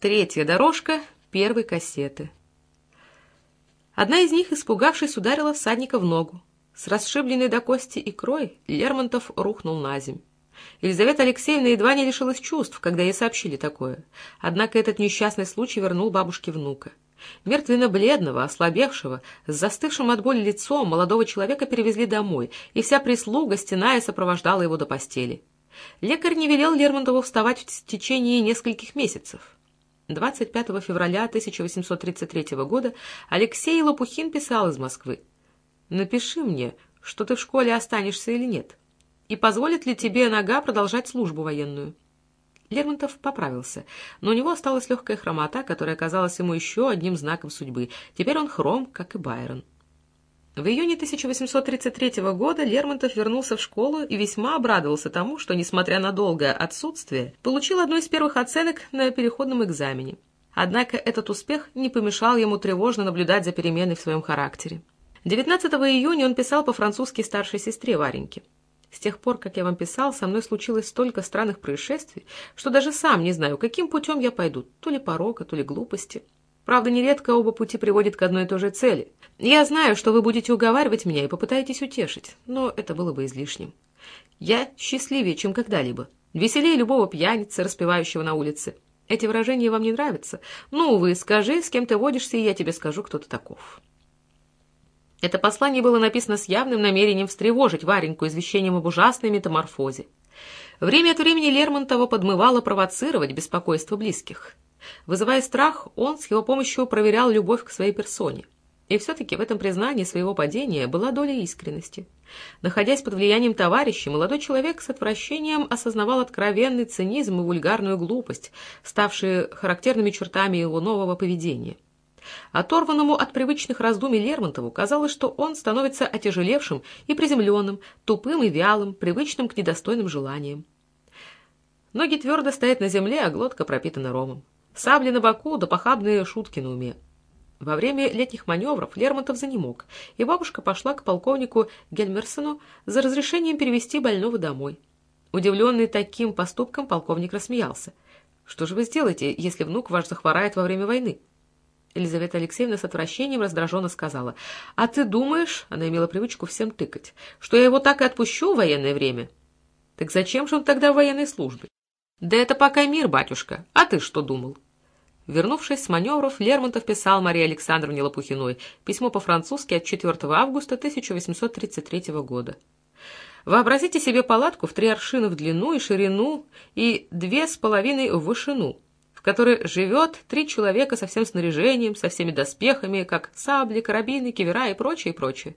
Третья дорожка первой кассеты. Одна из них, испугавшись, ударила всадника в ногу. С расшибленной до кости икрой Лермонтов рухнул на земь. Елизавета Алексеевна едва не лишилась чувств, когда ей сообщили такое. Однако этот несчастный случай вернул бабушке внука. Мертвенно-бледного, ослабевшего, с застывшим от боли лицом молодого человека перевезли домой, и вся прислуга, стеная, сопровождала его до постели. Лекарь не велел Лермонтову вставать в течение нескольких месяцев. 25 февраля 1833 года Алексей Лопухин писал из Москвы. «Напиши мне, что ты в школе останешься или нет, и позволит ли тебе нога продолжать службу военную». Лермонтов поправился, но у него осталась легкая хромота, которая казалась ему еще одним знаком судьбы. Теперь он хром, как и Байрон. В июне 1833 года Лермонтов вернулся в школу и весьма обрадовался тому, что, несмотря на долгое отсутствие, получил одну из первых оценок на переходном экзамене. Однако этот успех не помешал ему тревожно наблюдать за переменой в своем характере. 19 июня он писал по-французски старшей сестре Вареньке. «С тех пор, как я вам писал, со мной случилось столько странных происшествий, что даже сам не знаю, каким путем я пойду, то ли порока, то ли глупости. Правда, нередко оба пути приводят к одной и той же цели. Я знаю, что вы будете уговаривать меня и попытаетесь утешить, но это было бы излишним. Я счастливее, чем когда-либо. Веселее любого пьяницы, распевающего на улице. Эти выражения вам не нравятся? Ну, вы скажи, с кем ты водишься, и я тебе скажу, кто ты таков. Это послание было написано с явным намерением встревожить Вареньку извещением об ужасной метаморфозе. Время от времени Лермонтова подмывало провоцировать беспокойство близких. Вызывая страх, он с его помощью проверял любовь к своей персоне. И все-таки в этом признании своего падения была доля искренности. Находясь под влиянием товарища, молодой человек с отвращением осознавал откровенный цинизм и вульгарную глупость, ставшие характерными чертами его нового поведения. Оторванному от привычных раздумий Лермонтову казалось, что он становится отяжелевшим и приземленным, тупым и вялым, привычным к недостойным желаниям. Ноги твердо стоят на земле, а глотка пропитана ромом. Сабли на боку да похабные шутки на уме. Во время летних маневров Лермонтов занемог, и бабушка пошла к полковнику Гельмерсону за разрешением перевести больного домой. Удивленный таким поступком, полковник рассмеялся. «Что же вы сделаете, если внук ваш захворает во время войны?» Елизавета Алексеевна с отвращением раздраженно сказала. «А ты думаешь, — она имела привычку всем тыкать, — что я его так и отпущу в военное время?» «Так зачем же он тогда в военной службе?» «Да это пока мир, батюшка. А ты что думал?» Вернувшись с маневров, Лермонтов писал Марии Александровне Лопухиной письмо по-французски от 4 августа 1833 года. «Вообразите себе палатку в три аршина в длину и ширину и две с половиной в вышину, в которой живет три человека со всем снаряжением, со всеми доспехами, как сабли, карабины, кивера и прочее, прочее.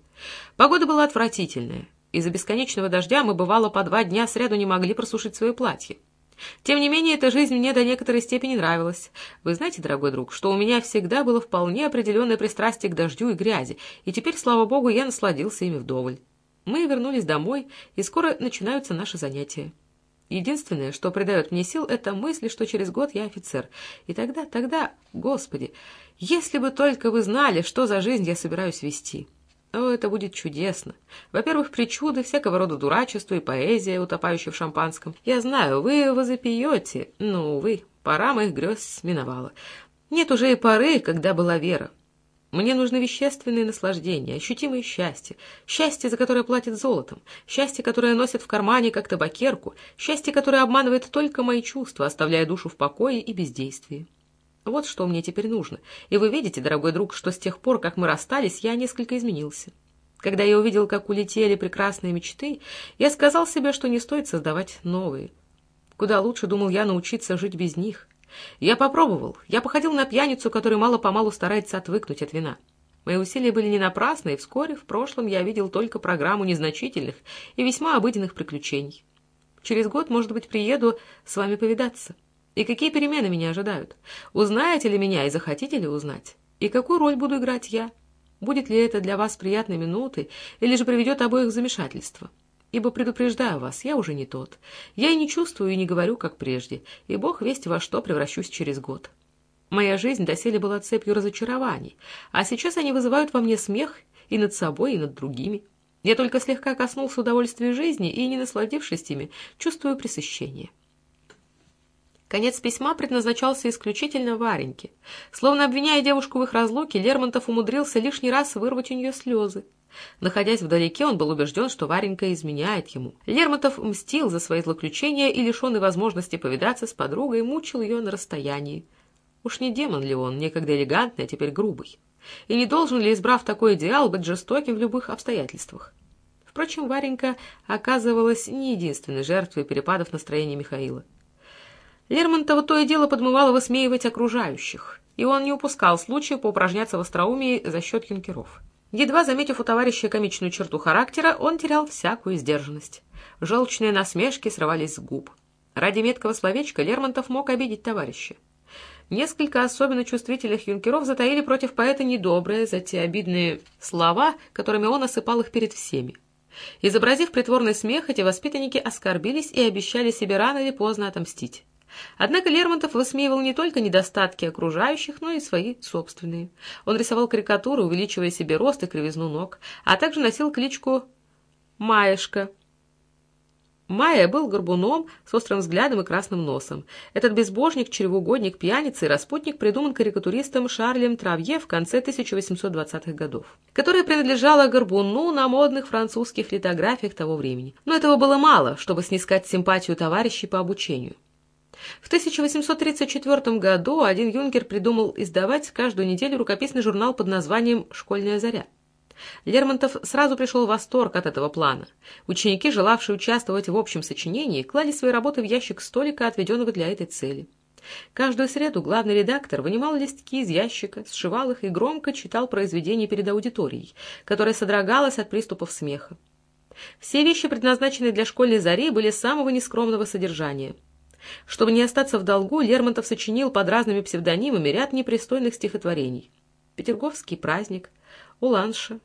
Погода была отвратительная. Из-за бесконечного дождя мы, бывало, по два дня сряду не могли просушить свои платья. Тем не менее, эта жизнь мне до некоторой степени нравилась. Вы знаете, дорогой друг, что у меня всегда было вполне определенное пристрастие к дождю и грязи, и теперь, слава богу, я насладился ими вдоволь. Мы вернулись домой, и скоро начинаются наши занятия. Единственное, что придает мне сил, это мысль, что через год я офицер. И тогда, тогда, господи, если бы только вы знали, что за жизнь я собираюсь вести. О, это будет чудесно. Во-первых, причуды, всякого рода дурачество и поэзия, утопающая в шампанском. Я знаю, вы возопьете, но, увы, пора моих грез миновала. Нет уже и поры, когда была вера. Мне нужны вещественные наслаждения, ощутимое счастье, счастье, за которое платят золотом, счастье, которое носят в кармане, как табакерку, счастье, которое обманывает только мои чувства, оставляя душу в покое и бездействии. Вот что мне теперь нужно. И вы видите, дорогой друг, что с тех пор, как мы расстались, я несколько изменился. Когда я увидел, как улетели прекрасные мечты, я сказал себе, что не стоит создавать новые. Куда лучше, думал я, научиться жить без них. Я попробовал. Я походил на пьяницу, который мало-помалу старается отвыкнуть от вина. Мои усилия были не напрасны, и вскоре в прошлом я видел только программу незначительных и весьма обыденных приключений. Через год, может быть, приеду с вами повидаться. И какие перемены меня ожидают? Узнаете ли меня и захотите ли узнать? И какую роль буду играть я? Будет ли это для вас приятной минутой, или же приведет обоих в замешательство? Ибо предупреждаю вас, я уже не тот. Я и не чувствую, и не говорю, как прежде, и бог весть во что превращусь через год. Моя жизнь доселе была цепью разочарований, а сейчас они вызывают во мне смех и над собой, и над другими. Я только слегка коснулся удовольствия жизни и, не насладившись ими, чувствую пресыщение. Конец письма предназначался исключительно Вареньке. Словно обвиняя девушку в их разлуке, Лермонтов умудрился лишний раз вырвать у нее слезы. Находясь вдалеке, он был убежден, что Варенька изменяет ему. Лермонтов мстил за свои злоключения и, лишенный возможности повидаться с подругой, мучил ее на расстоянии. Уж не демон ли он, некогда элегантный, а теперь грубый? И не должен ли, избрав такой идеал, быть жестоким в любых обстоятельствах? Впрочем, Варенька оказывалась не единственной жертвой перепадов настроения Михаила. Лермонтова то и дело подмывало высмеивать окружающих, и он не упускал случая поупражняться в остроумии за счет юнкеров. Едва заметив у товарища комичную черту характера, он терял всякую сдержанность. Желчные насмешки срывались с губ. Ради меткого словечка Лермонтов мог обидеть товарища. Несколько особенно чувствительных юнкеров затаили против поэта недобрые за те обидные слова, которыми он осыпал их перед всеми. Изобразив притворный смех, эти воспитанники оскорбились и обещали себе рано или поздно отомстить. Однако Лермонтов высмеивал не только недостатки окружающих, но и свои собственные. Он рисовал карикатуры, увеличивая себе рост и кривизну ног, а также носил кличку «Маешка». Майя был горбуном с острым взглядом и красным носом. Этот безбожник, чревоугодник, пьяница и распутник придуман карикатуристом Шарлем Травье в конце 1820-х годов, которая принадлежала горбуну на модных французских литографиях того времени. Но этого было мало, чтобы снискать симпатию товарищей по обучению. В 1834 году один юнкер придумал издавать каждую неделю рукописный журнал под названием «Школьная заря». Лермонтов сразу пришел в восторг от этого плана. Ученики, желавшие участвовать в общем сочинении, клали свои работы в ящик столика, отведенного для этой цели. Каждую среду главный редактор вынимал листки из ящика, сшивал их и громко читал произведения перед аудиторией, которая содрогалась от приступов смеха. Все вещи, предназначенные для школьной зари, были самого нескромного содержания – чтобы не остаться в долгу, Лермонтов сочинил под разными псевдонимами ряд непристойных стихотворений. «Петерговский праздник», «Уланша»,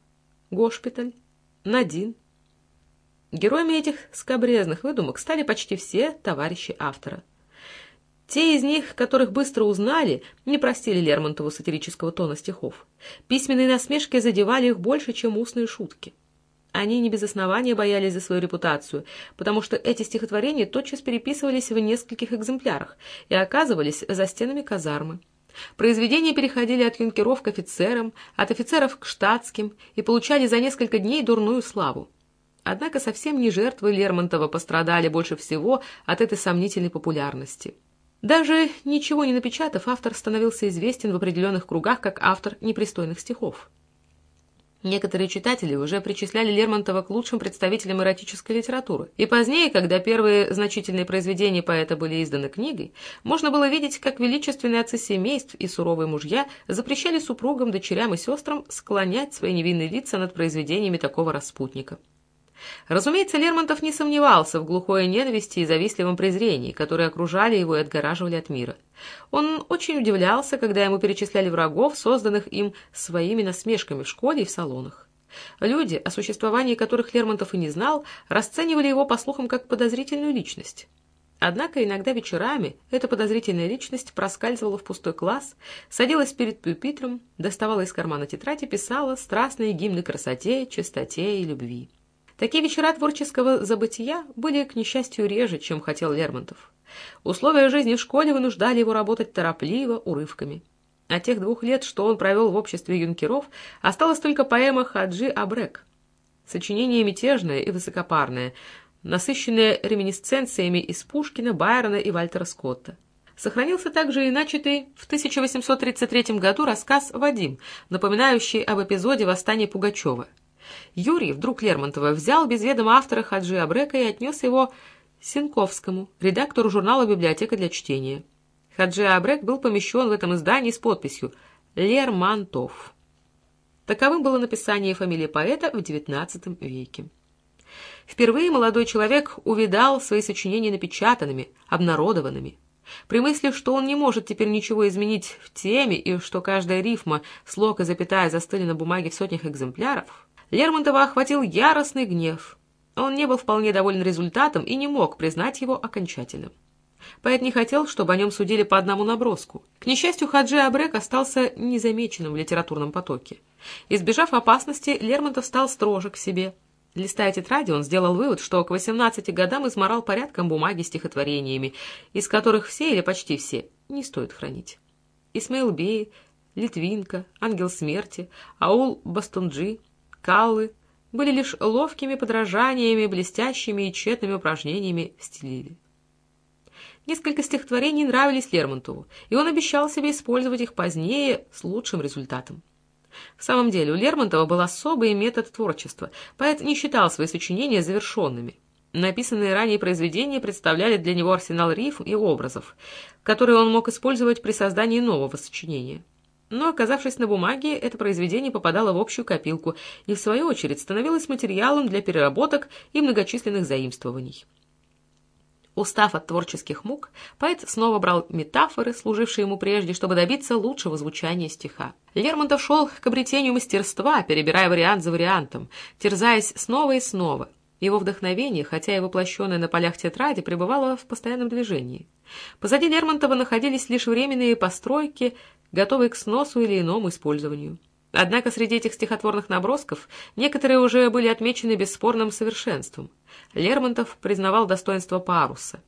«Госпиталь», «Надин». Героями этих скобрезных выдумок стали почти все товарищи автора. Те из них, которых быстро узнали, не простили Лермонтову сатирического тона стихов. Письменные насмешки задевали их больше, чем устные шутки. Они не без основания боялись за свою репутацию, потому что эти стихотворения тотчас переписывались в нескольких экземплярах и оказывались за стенами казармы. Произведения переходили от юнкеров к офицерам, от офицеров к штатским и получали за несколько дней дурную славу. Однако совсем не жертвы Лермонтова пострадали больше всего от этой сомнительной популярности. Даже ничего не напечатав, автор становился известен в определенных кругах как автор непристойных стихов. Некоторые читатели уже причисляли Лермонтова к лучшим представителям эротической литературы, и позднее, когда первые значительные произведения поэта были изданы книгой, можно было видеть, как величественные отцы семейств и суровые мужья запрещали супругам, дочерям и сестрам склонять свои невинные лица над произведениями такого распутника. Разумеется, Лермонтов не сомневался в глухой ненависти и завистливом презрении, которые окружали его и отгораживали от мира. Он очень удивлялся, когда ему перечисляли врагов, созданных им своими насмешками в школе и в салонах. Люди, о существовании которых Лермонтов и не знал, расценивали его, по слухам, как подозрительную личность. Однако иногда вечерами эта подозрительная личность проскальзывала в пустой класс, садилась перед пюпитром, доставала из кармана тетрадь и писала страстные гимны красоте, чистоте и любви. Такие вечера творческого забытия были, к несчастью, реже, чем хотел Лермонтов. Условия жизни в школе вынуждали его работать торопливо, урывками. От тех двух лет, что он провел в обществе юнкеров, осталась только поэма «Хаджи Абрек». Сочинение мятежное и высокопарное, насыщенное реминисценциями из Пушкина, Байрона и Вальтера Скотта. Сохранился также и начатый в 1833 году рассказ «Вадим», напоминающий об эпизоде восстания Пугачева – Юрий, вдруг Лермонтова, взял без ведома автора Хаджи Абрека и отнес его Синковскому, редактору журнала «Библиотека для чтения». Хаджи Абрек был помещен в этом издании с подписью «Лермонтов». Таковым было написание фамилии поэта в XIX веке. Впервые молодой человек увидал свои сочинения напечатанными, обнародованными. При мысли, что он не может теперь ничего изменить в теме и что каждая рифма, слог и запятая застыли на бумаге в сотнях экземпляров, Лермонтова охватил яростный гнев. Он не был вполне доволен результатом и не мог признать его окончательным. Поэт не хотел, чтобы о нем судили по одному наброску. К несчастью, Хаджи Абрек остался незамеченным в литературном потоке. Избежав опасности, Лермонтов стал строже к себе. Листая тетради, он сделал вывод, что к 18 годам изморал порядком бумаги стихотворениями, из которых все или почти все не стоит хранить. Исмаил Бей, Литвинка, Ангел Смерти, Аул Бастунджи, Каллы были лишь ловкими подражаниями, блестящими и тщетными упражнениями в стиле. Несколько стихотворений нравились Лермонтову, и он обещал себе использовать их позднее с лучшим результатом. В самом деле, у Лермонтова был особый метод творчества, поэт не считал свои сочинения завершенными. Написанные ранее произведения представляли для него арсенал рифм и образов, которые он мог использовать при создании нового сочинения. Но, оказавшись на бумаге, это произведение попадало в общую копилку и, в свою очередь, становилось материалом для переработок и многочисленных заимствований. Устав от творческих мук, поэт снова брал метафоры, служившие ему прежде, чтобы добиться лучшего звучания стиха. Лермонтов шел к обретению мастерства, перебирая вариант за вариантом, терзаясь снова и снова. Его вдохновение, хотя и воплощенное на полях тетради, пребывало в постоянном движении. Позади Лермонтова находились лишь временные постройки, готовые к сносу или иному использованию. Однако среди этих стихотворных набросков некоторые уже были отмечены бесспорным совершенством. Лермонтов признавал достоинство паруса.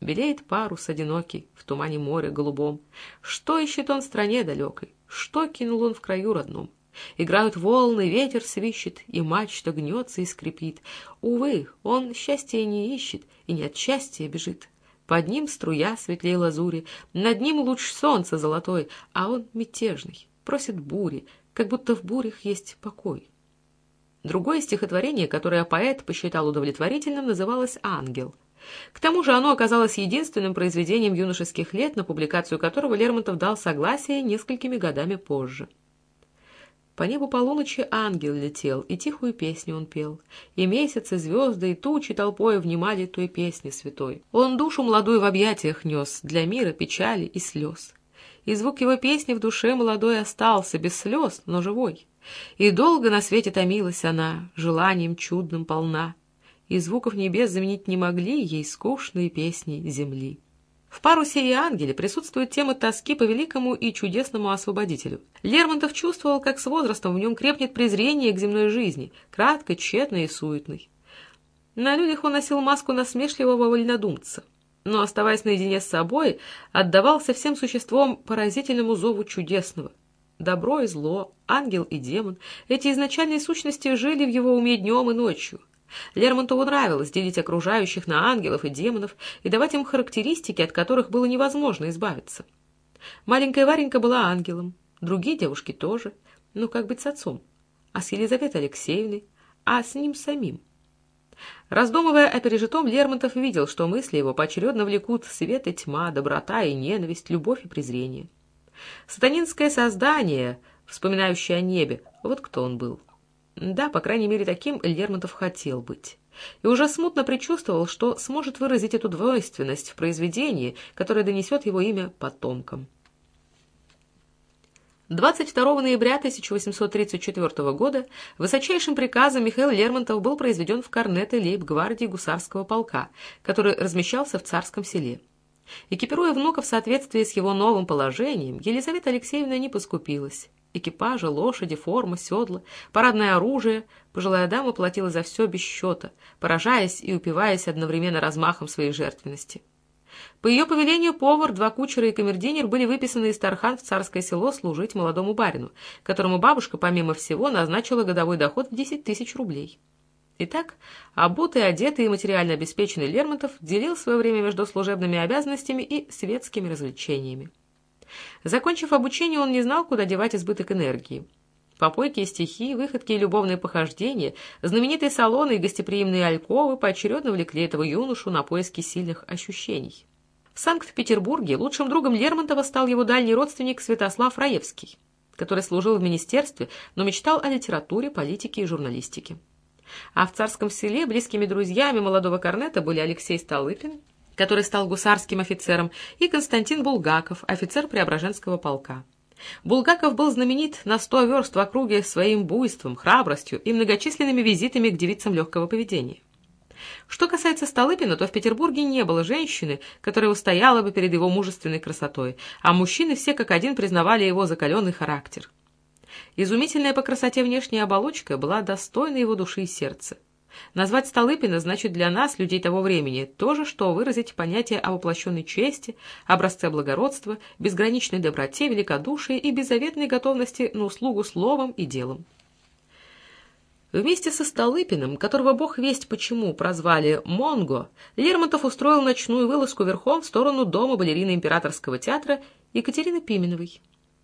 Белеет парус одинокий в тумане моря голубом. Что ищет он в стране далекой? Что кинул он в краю родном? Играют волны, ветер свищет, и мачта гнется и скрипит. Увы, он счастья не ищет, и не от счастья бежит. Под ним струя светлей лазури, над ним луч солнца золотой, а он мятежный, просит бури, как будто в бурях есть покой. Другое стихотворение, которое поэт посчитал удовлетворительным, называлось «Ангел». К тому же оно оказалось единственным произведением юношеских лет, на публикацию которого Лермонтов дал согласие несколькими годами позже. По небу полуночи ангел летел, и тихую песню он пел. И месяцы, звезды, и тучи толпой внимали той песни святой. Он душу молодую в объятиях нес, для мира печали и слез и звук его песни в душе молодой остался, без слез, но живой. И долго на свете томилась она, желанием чудным полна, и звуков небес заменить не могли ей скучные песни земли. В парусе и ангеле присутствует тема тоски по великому и чудесному освободителю. Лермонтов чувствовал, как с возрастом в нем крепнет презрение к земной жизни, краткой, тщетной и суетной. На людях он носил маску насмешливого вольнодумца но, оставаясь наедине с собой, отдавался всем существом поразительному зову чудесного. Добро и зло, ангел и демон — эти изначальные сущности жили в его уме днем и ночью. Лермонтову нравилось делить окружающих на ангелов и демонов и давать им характеристики, от которых было невозможно избавиться. Маленькая Варенька была ангелом, другие девушки тоже. Ну, как быть с отцом? А с Елизаветой Алексеевной? А с ним самим? Раздумывая о пережитом, Лермонтов видел, что мысли его поочередно влекут свет и тьма, доброта и ненависть, любовь и презрение. Сатанинское создание, вспоминающее о небе, вот кто он был. Да, по крайней мере, таким Лермонтов хотел быть. И уже смутно предчувствовал, что сможет выразить эту двойственность в произведении, которое донесет его имя потомкам. 22 ноября 1834 года высочайшим приказом Михаил Лермонтов был произведен в корнеты лейб-гвардии гусарского полка, который размещался в Царском селе. Экипируя внука в соответствии с его новым положением, Елизавета Алексеевна не поскупилась. Экипажи, лошади, форма, седла, парадное оружие. Пожилая дама платила за все без счета, поражаясь и упиваясь одновременно размахом своей жертвенности. По ее повелению повар, два кучера и камердинер были выписаны из Тархан в царское село служить молодому барину, которому бабушка, помимо всего, назначила годовой доход в 10 тысяч рублей. Итак, обутый, одетый и материально обеспеченный Лермонтов делил свое время между служебными обязанностями и светскими развлечениями. Закончив обучение, он не знал, куда девать избыток энергии. Попойки и стихи, выходки и любовные похождения, знаменитые салоны и гостеприимные альковы поочередно влекли этого юношу на поиски сильных ощущений. В Санкт-Петербурге лучшим другом Лермонтова стал его дальний родственник Святослав Раевский, который служил в министерстве, но мечтал о литературе, политике и журналистике. А в царском селе близкими друзьями молодого корнета были Алексей Столыпин, который стал гусарским офицером, и Константин Булгаков, офицер Преображенского полка. Булгаков был знаменит на сто верст в округе своим буйством, храбростью и многочисленными визитами к девицам легкого поведения. Что касается Столыпина, то в Петербурге не было женщины, которая устояла бы перед его мужественной красотой, а мужчины все как один признавали его закаленный характер. Изумительная по красоте внешняя оболочка была достойна его души и сердца. Назвать Столыпина значит для нас, людей того времени, то же, что выразить понятие о воплощенной чести, образце благородства, безграничной доброте, великодушии и беззаветной готовности на услугу словом и делом. Вместе со Столыпиным, которого бог весть почему прозвали Монго, Лермонтов устроил ночную вылазку верхом в сторону дома балерины Императорского театра Екатерины Пименовой.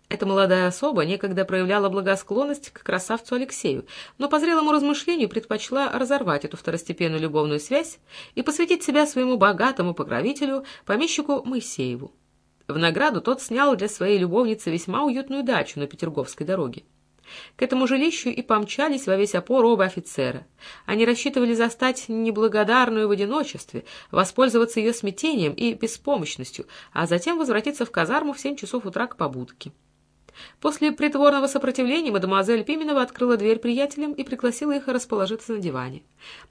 Эта молодая особа некогда проявляла благосклонность к красавцу Алексею, но по зрелому размышлению предпочла разорвать эту второстепенную любовную связь и посвятить себя своему богатому покровителю, помещику Моисееву. В награду тот снял для своей любовницы весьма уютную дачу на Петерговской дороге. К этому жилищу и помчались во весь опор оба офицера. Они рассчитывали застать неблагодарную в одиночестве, воспользоваться ее смятением и беспомощностью, а затем возвратиться в казарму в семь часов утра к побудке. После притворного сопротивления мадемуазель Пименова открыла дверь приятелям и пригласила их расположиться на диване.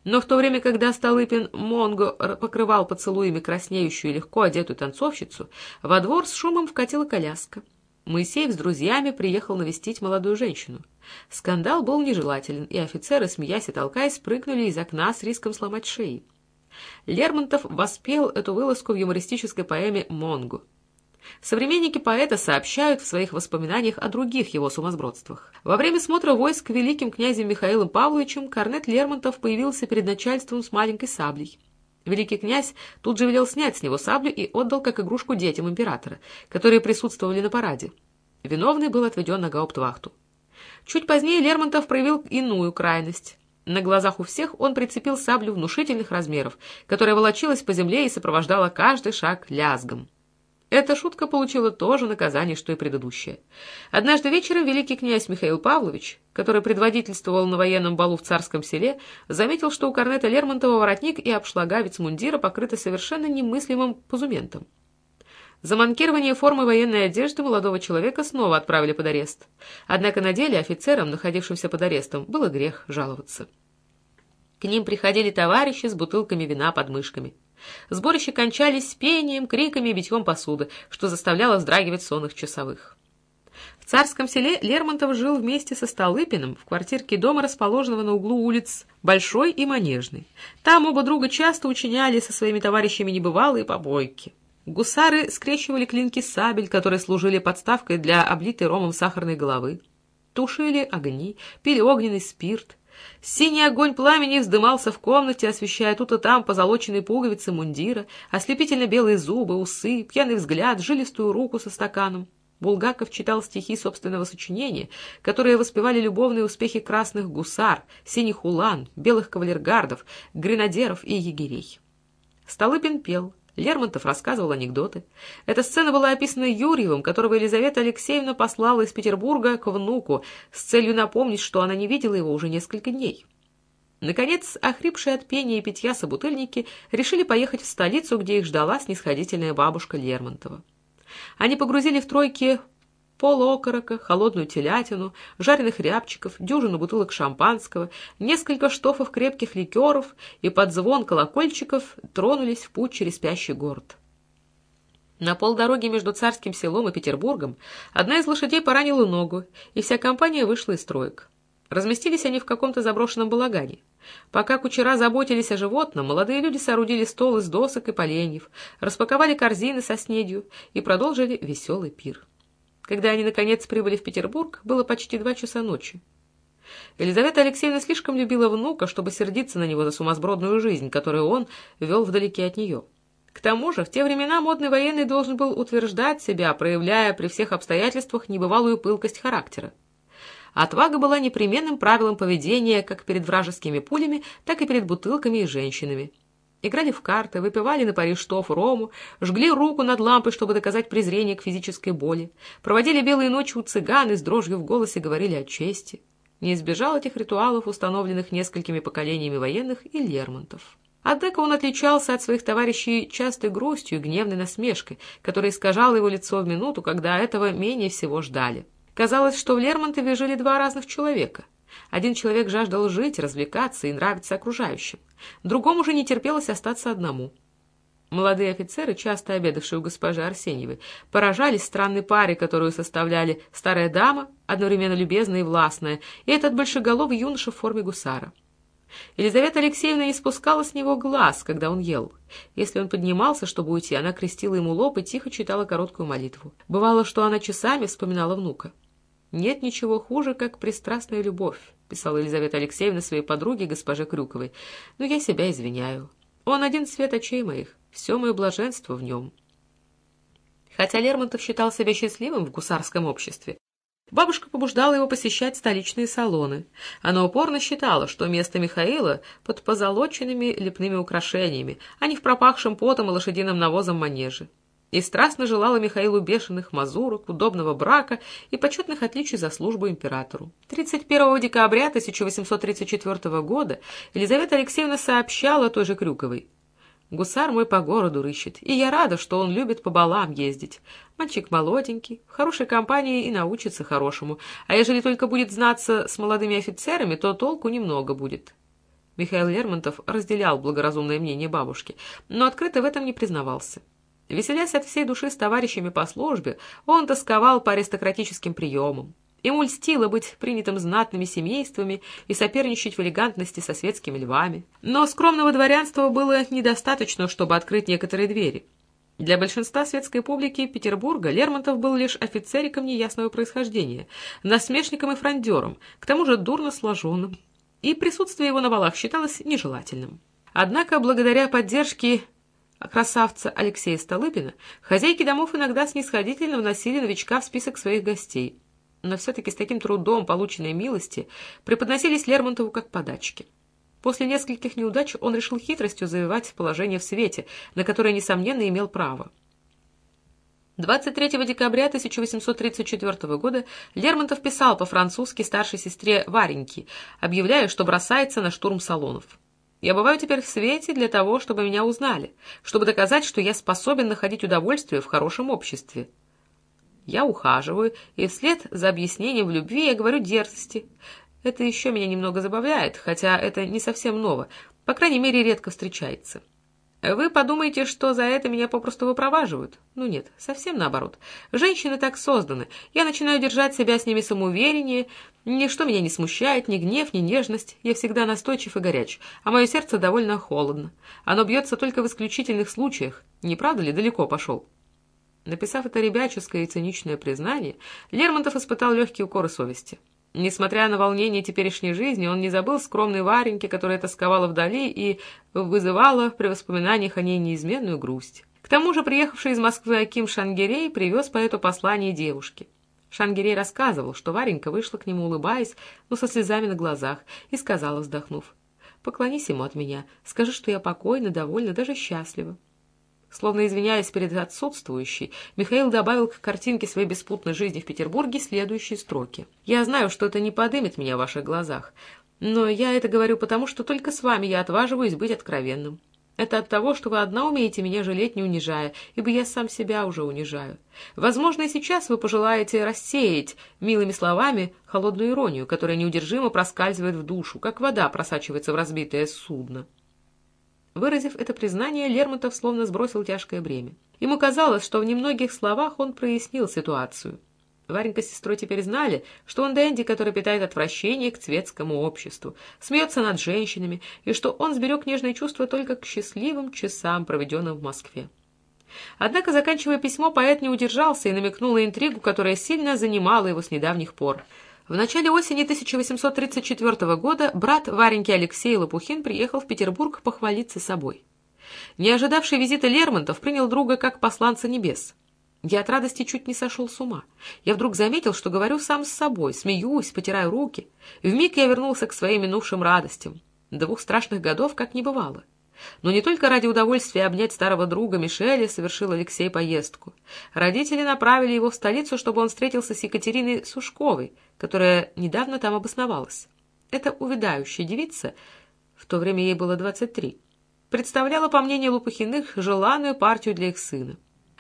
Но в то время, когда Столыпин Монго покрывал поцелуями краснеющую и легко одетую танцовщицу, во двор с шумом вкатила коляска. Моисеев с друзьями приехал навестить молодую женщину. Скандал был нежелателен, и офицеры, смеясь и толкаясь, прыгнули из окна с риском сломать шеи. Лермонтов воспел эту вылазку в юмористической поэме «Монго». Современники поэта сообщают в своих воспоминаниях о других его сумасбродствах. Во время смотра войск великим князем Михаилом Павловичем корнет Лермонтов появился перед начальством с маленькой саблей. Великий князь тут же велел снять с него саблю и отдал как игрушку детям императора, которые присутствовали на параде. Виновный был отведен на гауптвахту. Чуть позднее Лермонтов проявил иную крайность. На глазах у всех он прицепил саблю внушительных размеров, которая волочилась по земле и сопровождала каждый шаг лязгом. Эта шутка получила то же наказание, что и предыдущая. Однажды вечером великий князь Михаил Павлович, который предводительствовал на военном балу в царском селе, заметил, что у корнета Лермонтова воротник и обшлагавец мундира покрыты совершенно немыслимым позументом. За манкирование формы военной одежды молодого человека снова отправили под арест. Однако на деле офицерам, находившимся под арестом, было грех жаловаться. К ним приходили товарищи с бутылками вина под мышками. Сборища кончались пением, криками и битьем посуды, что заставляло вздрагивать сонных часовых. В царском селе Лермонтов жил вместе со Столыпиным в квартирке дома, расположенного на углу улиц Большой и Манежной. Там оба друга часто учиняли со своими товарищами небывалые побойки. Гусары скрещивали клинки сабель, которые служили подставкой для облитой ромом сахарной головы. Тушили огни, пили огненный спирт, Синий огонь пламени вздымался в комнате, освещая тут и там позолоченные пуговицы мундира, ослепительно белые зубы, усы, пьяный взгляд, жилистую руку со стаканом. Булгаков читал стихи собственного сочинения, которые воспевали любовные успехи красных гусар, синих улан, белых кавалергардов, гренадеров и егерей. Столыпин пел, Лермонтов рассказывал анекдоты. Эта сцена была описана Юрьевым, которого Елизавета Алексеевна послала из Петербурга к внуку с целью напомнить, что она не видела его уже несколько дней. Наконец, охрипшие от пения и питья собутыльники решили поехать в столицу, где их ждала снисходительная бабушка Лермонтова. Они погрузили в тройки полуокорока, холодную телятину, жареных рябчиков, дюжину бутылок шампанского, несколько штофов крепких ликеров и под звон колокольчиков тронулись в путь через спящий город. На полдороги между царским селом и Петербургом одна из лошадей поранила ногу, и вся компания вышла из строек. Разместились они в каком-то заброшенном балагане. Пока кучера заботились о животном, молодые люди соорудили стол из досок и поленьев, распаковали корзины со снедью и продолжили веселый пир. Когда они, наконец, прибыли в Петербург, было почти два часа ночи. Елизавета Алексеевна слишком любила внука, чтобы сердиться на него за сумасбродную жизнь, которую он вел вдалеке от нее. К тому же, в те времена модный военный должен был утверждать себя, проявляя при всех обстоятельствах небывалую пылкость характера. Отвага была непременным правилом поведения как перед вражескими пулями, так и перед бутылками и женщинами. Играли в карты, выпивали на пари штоф рому, жгли руку над лампой, чтобы доказать презрение к физической боли, проводили белые ночи у цыган и с дрожью в голосе говорили о чести. Не избежал этих ритуалов, установленных несколькими поколениями военных, и Лермонтов. Однако он отличался от своих товарищей частой грустью и гневной насмешкой, которая искажала его лицо в минуту, когда этого менее всего ждали. Казалось, что в Лермонтове жили два разных человека — один человек жаждал жить, развлекаться и нравиться окружающим. Другому же не терпелось остаться одному. Молодые офицеры, часто обедавшие у госпожи Арсеньевой, поражались странной паре, которую составляли старая дама, одновременно любезная и властная, и этот большеголовый юноша в форме гусара. Елизавета Алексеевна не спускала с него глаз, когда он ел. Если он поднимался, чтобы уйти, она крестила ему лоб и тихо читала короткую молитву. Бывало, что она часами вспоминала внука. «Нет ничего хуже, как пристрастная любовь», — писала Елизавета Алексеевна своей подруге, госпоже Крюковой. «Но я себя извиняю. Он один свет очей моих, все мое блаженство в нем». Хотя Лермонтов считал себя счастливым в гусарском обществе, Бабушка побуждала его посещать столичные салоны. Она упорно считала, что место Михаила под позолоченными лепными украшениями, а не в пропахшем потом и лошадиным навозом манеже. И страстно желала Михаилу бешеных мазурок, удобного брака и почетных отличий за службу императору. 31 декабря 1834 года Елизавета Алексеевна сообщала той же Крюковой. Гусар мой по городу рыщет, и я рада, что он любит по балам ездить. Мальчик молоденький, в хорошей компании и научится хорошему, а ежели только будет знаться с молодыми офицерами, то толку немного будет». Михаил Лермонтов разделял благоразумное мнение бабушки, но открыто в этом не признавался. Веселясь от всей души с товарищами по службе, он тосковал по аристократическим приемам. Ему льстило быть принятым знатными семействами и соперничать в элегантности со светскими львами. Но скромного дворянства было недостаточно, чтобы открыть некоторые двери. Для большинства светской публики Петербурга Лермонтов был лишь офицериком неясного происхождения, насмешником и фрондером, к тому же дурно сложенным, и присутствие его на балах считалось нежелательным. Однако, благодаря поддержке красавца Алексея Столыпина, хозяйки домов иногда снисходительно вносили новичка в список своих гостей – но все-таки с таким трудом полученные милости преподносились Лермонтову как подачки. После нескольких неудач он решил хитростью завивать положение в свете, на которое, несомненно, имел право. 23 декабря 1834 года Лермонтов писал по-французски старшей сестре Вареньке, объявляя, что бросается на штурм салонов. «Я бываю теперь в свете для того, чтобы меня узнали, чтобы доказать, что я способен находить удовольствие в хорошем обществе. Я ухаживаю, и вслед за объяснением в любви я говорю дерзости. Это еще меня немного забавляет, хотя это не совсем ново, по крайней мере, редко встречается. Вы подумаете, что за это меня попросту выпроваживают? Ну нет, совсем наоборот. Женщины так созданы. Я начинаю держать себя с ними самоувереннее. Ничто меня не смущает, ни гнев, ни нежность. Я всегда настойчив и горяч, а мое сердце довольно холодно. Оно бьется только в исключительных случаях. Не правда ли далеко пошел? Написав это ребяческое и циничное признание, Лермонтов испытал легкие укоры совести. Несмотря на волнение теперешней жизни, он не забыл скромной Вареньки, которая тосковала вдали и вызывала при воспоминаниях о ней неизменную грусть. К тому же приехавший из Москвы Аким Шангерей привез по эту послание девушки. Шангерей рассказывал, что Варенька вышла к нему, улыбаясь, но со слезами на глазах, и сказала, вздохнув, «Поклонись ему от меня, скажи, что я покойна, довольна, даже счастлива». Словно извиняясь перед отсутствующей, Михаил добавил к картинке своей беспутной жизни в Петербурге следующие строки. «Я знаю, что это не подымет меня в ваших глазах, но я это говорю потому, что только с вами я отваживаюсь быть откровенным. Это от того, что вы одна умеете меня жалеть, не унижая, ибо я сам себя уже унижаю. Возможно, и сейчас вы пожелаете рассеять милыми словами холодную иронию, которая неудержимо проскальзывает в душу, как вода просачивается в разбитое судно». Выразив это признание, Лермонтов словно сбросил тяжкое бремя. Ему казалось, что в немногих словах он прояснил ситуацию. Варенька с сестрой теперь знали, что он Дэнди, который питает отвращение к светскому обществу, смеется над женщинами, и что он сберег нежные чувства только к счастливым часам, проведенным в Москве. Однако, заканчивая письмо, поэт не удержался и намекнул на интригу, которая сильно занимала его с недавних пор — в начале осени 1834 года брат Вареньки Алексей Лопухин приехал в Петербург похвалиться собой. Не ожидавший визита Лермонтов принял друга как посланца небес. Я от радости чуть не сошел с ума. Я вдруг заметил, что говорю сам с собой, смеюсь, потираю руки. Вмиг я вернулся к своим минувшим радостям. Двух страшных годов как не бывало. Но не только ради удовольствия обнять старого друга Мишеля совершил Алексей поездку. Родители направили его в столицу, чтобы он встретился с Екатериной Сушковой, которая недавно там обосновалась. Эта увядающая девица, в то время ей было 23, представляла, по мнению Лопухиных, желанную партию для их сына.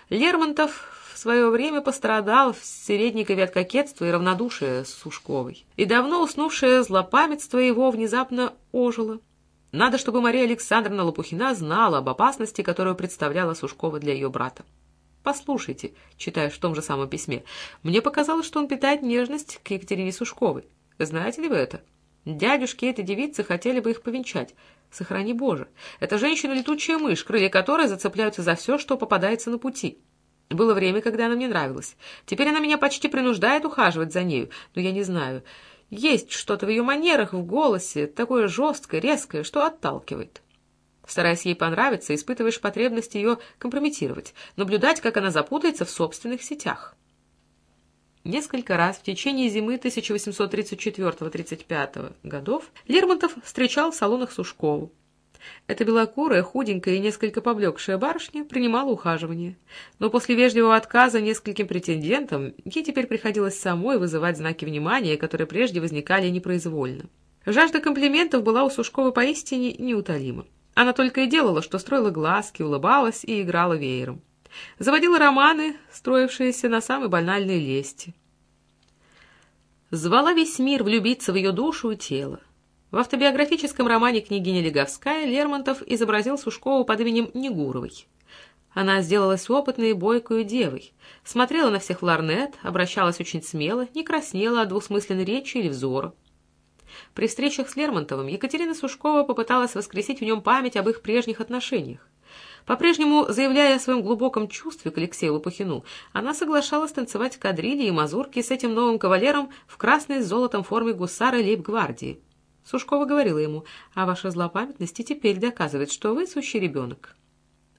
Лермонтов в свое время пострадал в Середникове от кокетства и равнодушия с Сушковой, и давно уснувшее злопамятство его внезапно ожило. Надо, чтобы Мария Александровна Лопухина знала об опасности, которую представляла Сушкова для ее брата. «Послушайте», — читаешь в том же самом письме, «мне показалось, что он питает нежность к Екатерине Сушковой. Знаете ли вы это? Дядюшки этой девицы хотели бы их повенчать. Сохрани Боже. Это женщина-летучая мышь, крылья которой зацепляются за все, что попадается на пути. Было время, когда она мне нравилась. Теперь она меня почти принуждает ухаживать за нею, но я не знаю. Есть что-то в ее манерах, в голосе, такое жесткое, резкое, что отталкивает. Стараясь ей понравиться, испытываешь потребность ее компрометировать, наблюдать, как она запутается в собственных сетях. Несколько раз в течение зимы 1834-35 годов Лермонтов встречал в салонах Сушкову. Эта белокурая, худенькая и несколько поблекшая барышня принимала ухаживание. Но после вежливого отказа нескольким претендентам ей теперь приходилось самой вызывать знаки внимания, которые прежде возникали непроизвольно. Жажда комплиментов была у Сушковой поистине неутолима. Она только и делала, что строила глазки, улыбалась и играла веером. Заводила романы, строившиеся на самой банальной лести. Звала весь мир влюбиться в ее душу и тело. В автобиографическом романе «Княгиня Леговская» Лермонтов изобразил Сушкову под именем Негуровой. Она сделалась опытной и бойкой девой, смотрела на всех в ларнет, обращалась очень смело, не краснела от двусмысленной речи или взора. При встречах с Лермонтовым Екатерина Сушкова попыталась воскресить в нем память об их прежних отношениях. По-прежнему, заявляя о своем глубоком чувстве к Алексею Лопухину, она соглашалась танцевать кадрили и мазурки с этим новым кавалером в красной с золотом форме гусара лейб-гвардии. Сушкова говорила ему, а ваша злопамятность и теперь доказывает, что вы сущий ребенок.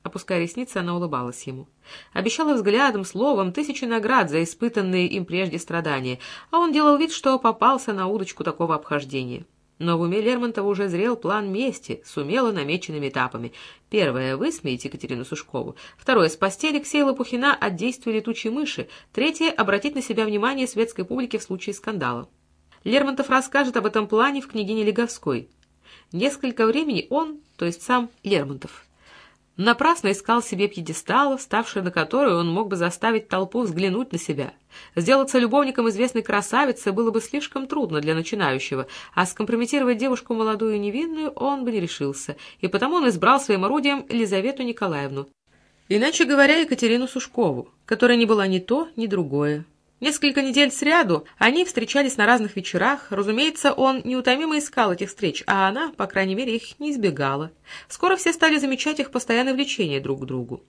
Опуская ресницы, она улыбалась ему. Обещала взглядом, словом, тысячи наград за испытанные им прежде страдания, а он делал вид, что попался на удочку такого обхождения. Но в уме Лермонтова уже зрел план мести с умело намеченными этапами. Первое — высмеять Екатерину Сушкову. Второе — спасти Алексея Лопухина от действия летучей мыши. Третье — обратить на себя внимание светской публики в случае скандала. Лермонтов расскажет об этом плане в княгине Леговской. Несколько времени он, то есть сам Лермонтов, напрасно искал себе пьедестала, ставший на который он мог бы заставить толпу взглянуть на себя. Сделаться любовником известной красавицы было бы слишком трудно для начинающего, а скомпрометировать девушку молодую и невинную он бы не решился, и потому он избрал своим орудием Елизавету Николаевну, иначе говоря, Екатерину Сушкову, которая не была ни то, ни другое. Несколько недель сряду они встречались на разных вечерах. Разумеется, он неутомимо искал этих встреч, а она, по крайней мере, их не избегала. Скоро все стали замечать их постоянное влечение друг к другу.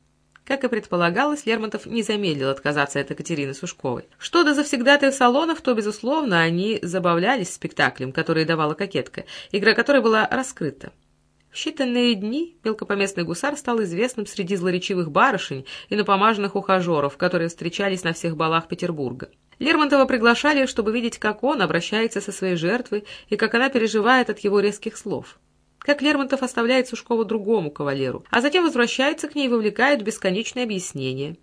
Как и предполагалось, Лермонтов не замедлил отказаться от Екатерины Сушковой. Что до завсегдатаев салонов, то, безусловно, они забавлялись спектаклем, который давала кокетка, игра которой была раскрыта. В считанные дни мелкопоместный гусар стал известным среди злоречивых барышень и напомаженных ухажеров, которые встречались на всех балах Петербурга. Лермонтова приглашали, чтобы видеть, как он обращается со своей жертвой и как она переживает от его резких слов. Как Лермонтов оставляет Сушкову другому кавалеру, а затем возвращается к ней и вовлекает в бесконечные объяснения.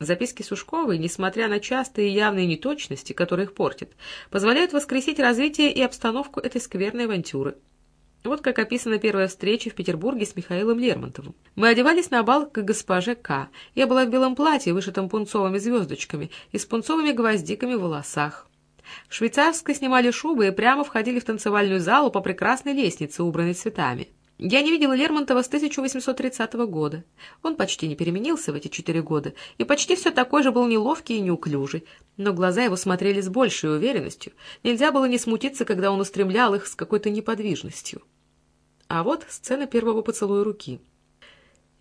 Записки Сушковой, несмотря на частые и явные неточности, которые их портят, позволяют воскресить развитие и обстановку этой скверной авантюры. Вот как описана первая встреча в Петербурге с Михаилом Лермонтовым. Мы одевались на бал к госпоже К. Я была в белом платье, вышитом пунцовыми звездочками и с пунцовыми гвоздиками в волосах. В швейцарской снимали шубы и прямо входили в танцевальную залу по прекрасной лестнице, убранной цветами. Я не видела Лермонтова с 1830 года. Он почти не переменился в эти четыре года и почти все такой же был неловкий и неуклюжий, но глаза его смотрели с большей уверенностью. Нельзя было не смутиться, когда он устремлял их с какой-то неподвижностью. А вот сцена первого поцелуя руки.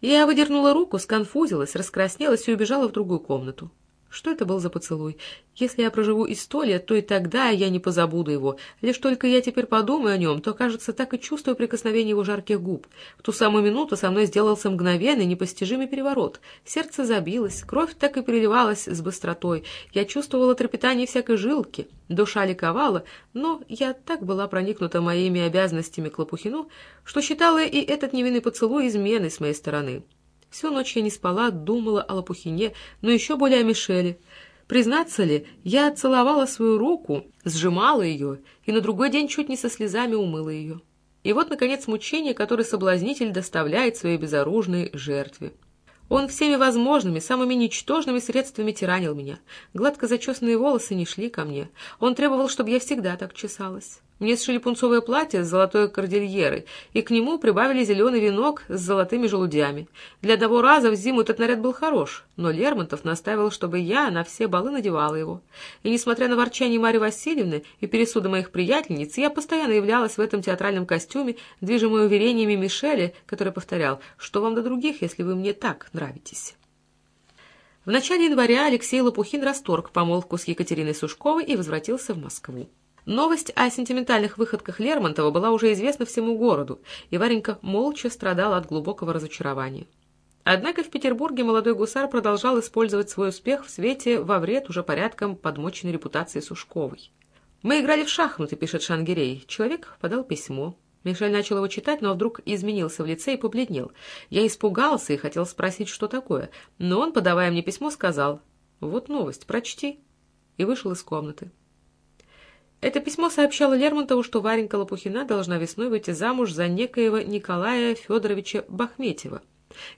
Я выдернула руку, сконфузилась, раскраснелась и убежала в другую комнату. Что это был за поцелуй? Если я проживу и сто лет, то и тогда я не позабуду его. Лишь только я теперь подумаю о нем, то, кажется, так и чувствую прикосновение его жарких губ. В ту самую минуту со мной сделался мгновенный, непостижимый переворот. Сердце забилось, кровь так и переливалась с быстротой. Я чувствовала трепетание всякой жилки. Душа ликовала, но я так была проникнута моими обязанностями к Лопухину, что считала и этот невинный поцелуй изменой с моей стороны. Всю ночь я не спала, думала о Лопухине, но еще более о Мишеле. Признаться ли, я целовала свою руку, сжимала ее, и на другой день чуть не со слезами умыла ее. И вот, наконец, мучение, которое соблазнитель доставляет своей безоружной жертве. Он всеми возможными, самыми ничтожными средствами тиранил меня. Гладко зачесанные волосы не шли ко мне. Он требовал, чтобы я всегда так чесалась. Мне сшили пунцовое платье с золотой кордильерой, и к нему прибавили зеленый венок с золотыми желудями. Для одного раза в зиму этот наряд был хорош, но Лермонтов настаивал, чтобы я на все балы надевала его. И, несмотря на ворчание Марьи Васильевны и пересуды моих приятельниц, я постоянно являлась в этом театральном костюме, движимой уверениями Мишеля, который повторял, что вам до других, если вы мне так нравитесь. В начале января Алексей Лопухин расторг помолвку с Екатериной Сушковой и возвратился в Москву. Новость о сентиментальных выходках Лермонтова была уже известна всему городу, и Варенька молча страдала от глубокого разочарования. Однако в Петербурге молодой гусар продолжал использовать свой успех в свете во вред уже порядком подмоченной репутации Сушковой. «Мы играли в шахматы», — пишет Шангирей. Человек подал письмо. Мишель начал его читать, но вдруг изменился в лице и побледнел. Я испугался и хотел спросить, что такое, но он, подавая мне письмо, сказал «Вот новость, прочти», и вышел из комнаты. Это письмо сообщало Лермонтову, что Варенька Лопухина должна весной выйти замуж за некоего Николая Федоровича Бахметьева,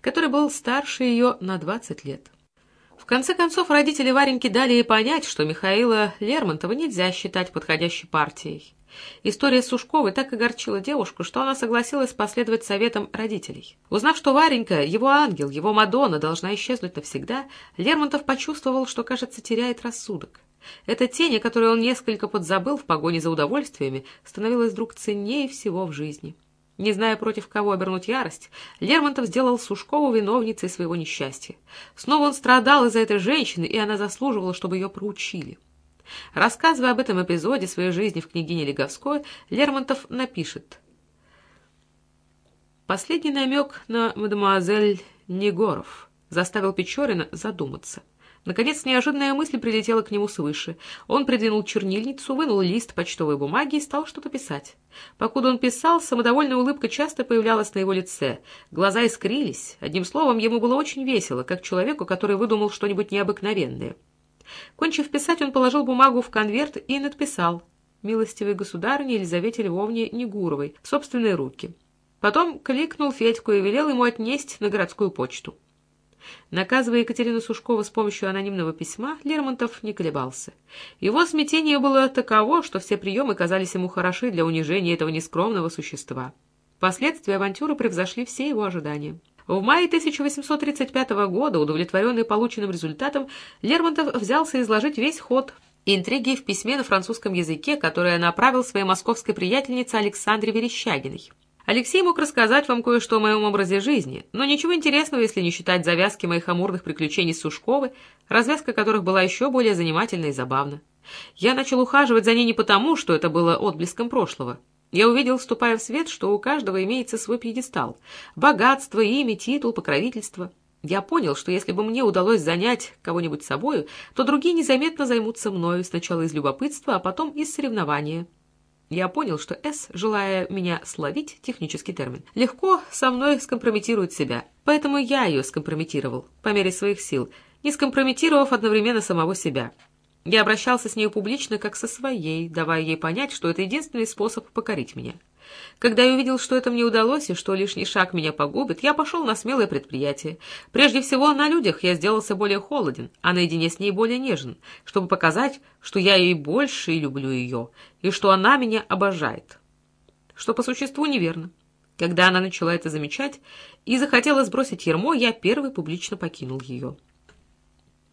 который был старше ее на 20 лет. В конце концов, родители Вареньки дали ей понять, что Михаила Лермонтова нельзя считать подходящей партией. История Сушковой так огорчила девушку, что она согласилась последовать советам родителей. Узнав, что Варенька, его ангел, его Мадонна, должна исчезнуть навсегда, Лермонтов почувствовал, что, кажется, теряет рассудок. Эта тень, которую он несколько подзабыл в погоне за удовольствиями, становилась вдруг ценнее всего в жизни. Не зная, против кого обернуть ярость, Лермонтов сделал Сушкову виновницей своего несчастья. Снова он страдал из-за этой женщины, и она заслуживала, чтобы ее проучили. Рассказывая об этом эпизоде своей жизни в княгине Леговской, Лермонтов напишет «Последний намек на мадемуазель Негоров заставил Печорина задуматься». Наконец, неожиданная мысль прилетела к нему свыше. Он придвинул чернильницу, вынул лист почтовой бумаги и стал что-то писать. Покуда он писал, самодовольная улыбка часто появлялась на его лице. Глаза искрились. Одним словом, ему было очень весело, как человеку, который выдумал что-нибудь необыкновенное. Кончив писать, он положил бумагу в конверт и надписал «Милостивой государыне Елизавете Львовне Негуровой» в собственные руки. Потом кликнул Федьку и велел ему отнесть на городскую почту. Наказывая Екатерину Сушкову с помощью анонимного письма, Лермонтов не колебался. Его смятение было таково, что все приемы казались ему хороши для унижения этого нескромного существа. Последствия авантюры превзошли все его ожидания. В мае 1835 года, удовлетворенный полученным результатом, Лермонтов взялся изложить весь ход интриги в письме на французском языке, которое направил своей московской приятельнице Александре Верещагиной. Алексей мог рассказать вам кое-что о моем образе жизни, но ничего интересного, если не считать завязки моих амурных приключений с Сушковой, развязка которых была еще более занимательна и забавна. Я начал ухаживать за ней не потому, что это было отблеском прошлого. Я увидел, вступая в свет, что у каждого имеется свой пьедестал. Богатство, имя, титул, покровительство. Я понял, что если бы мне удалось занять кого-нибудь собою, то другие незаметно займутся мною, сначала из любопытства, а потом из соревнования. Я понял, что С, желая меня словить, технический термин, легко со мной скомпрометирует себя. Поэтому я ее скомпрометировал, по мере своих сил, не скомпрометировав одновременно самого себя. Я обращался с ней публично, как со своей, давая ей понять, что это единственный способ покорить меня. Когда я увидел, что это мне удалось и что лишний шаг меня погубит, я пошел на смелое предприятие. Прежде всего, на людях я сделался более холоден, а наедине с ней более нежен, чтобы показать, что я ей больше и люблю ее, и что она меня обожает. Что по существу неверно. Когда она начала это замечать и захотела сбросить ермо, я первый публично покинул ее.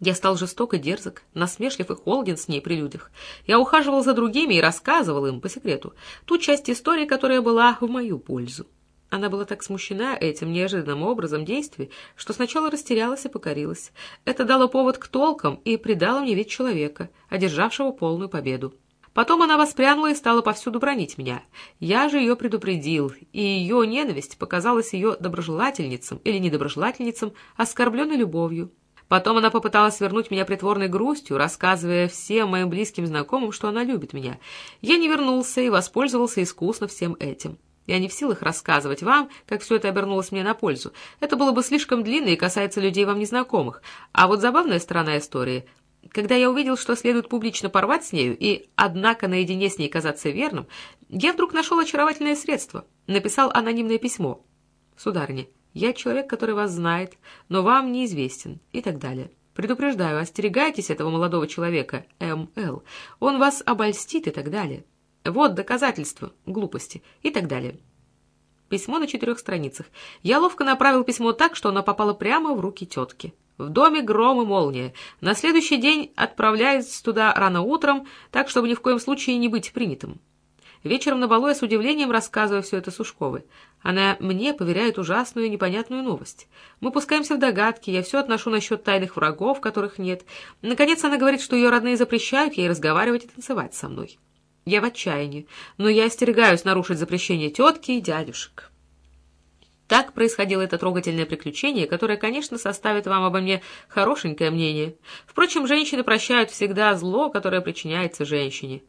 Я стал жесток и дерзок, насмешлив и холоден с ней при людях. Я ухаживал за другими и рассказывал им, по секрету, ту часть истории, которая была в мою пользу. Она была так смущена этим неожиданным образом действий, что сначала растерялась и покорилась. Это дало повод к толкам и придало мне вид человека, одержавшего полную победу. Потом она воспрянула и стала повсюду бронить меня. Я же ее предупредил, и ее ненависть показалась ее доброжелательницам или недоброжелательницам оскорбленной любовью. Потом она попыталась вернуть меня притворной грустью, рассказывая всем моим близким знакомым, что она любит меня. Я не вернулся и воспользовался искусно всем этим. Я не в силах рассказывать вам, как все это обернулось мне на пользу. Это было бы слишком длинно и касается людей вам незнакомых. А вот забавная сторона истории. Когда я увидел, что следует публично порвать с нею и, однако, наедине с ней казаться верным, я вдруг нашел очаровательное средство. Написал анонимное письмо. «Сударыня, я человек, который вас знает, но вам неизвестен» и так далее. Предупреждаю, остерегайтесь этого молодого человека, М.Л. Он вас обольстит и так далее. Вот доказательства глупости и так далее. Письмо на четырех страницах. Я ловко направил письмо так, что оно попало прямо в руки тетки. В доме гром и молния. На следующий день отправляюсь туда рано утром, так, чтобы ни в коем случае не быть принятым. Вечером на балу я с удивлением рассказываю все это Сушковой. Она мне поверяет ужасную и непонятную новость. Мы пускаемся в догадки, я все отношу насчет тайных врагов, которых нет. Наконец она говорит, что ее родные запрещают ей разговаривать и танцевать со мной. Я в отчаянии, но я остерегаюсь нарушить запрещение тетки и дядюшек. Так происходило это трогательное приключение, которое, конечно, составит вам обо мне хорошенькое мнение. Впрочем, женщины прощают всегда зло, которое причиняется женщине.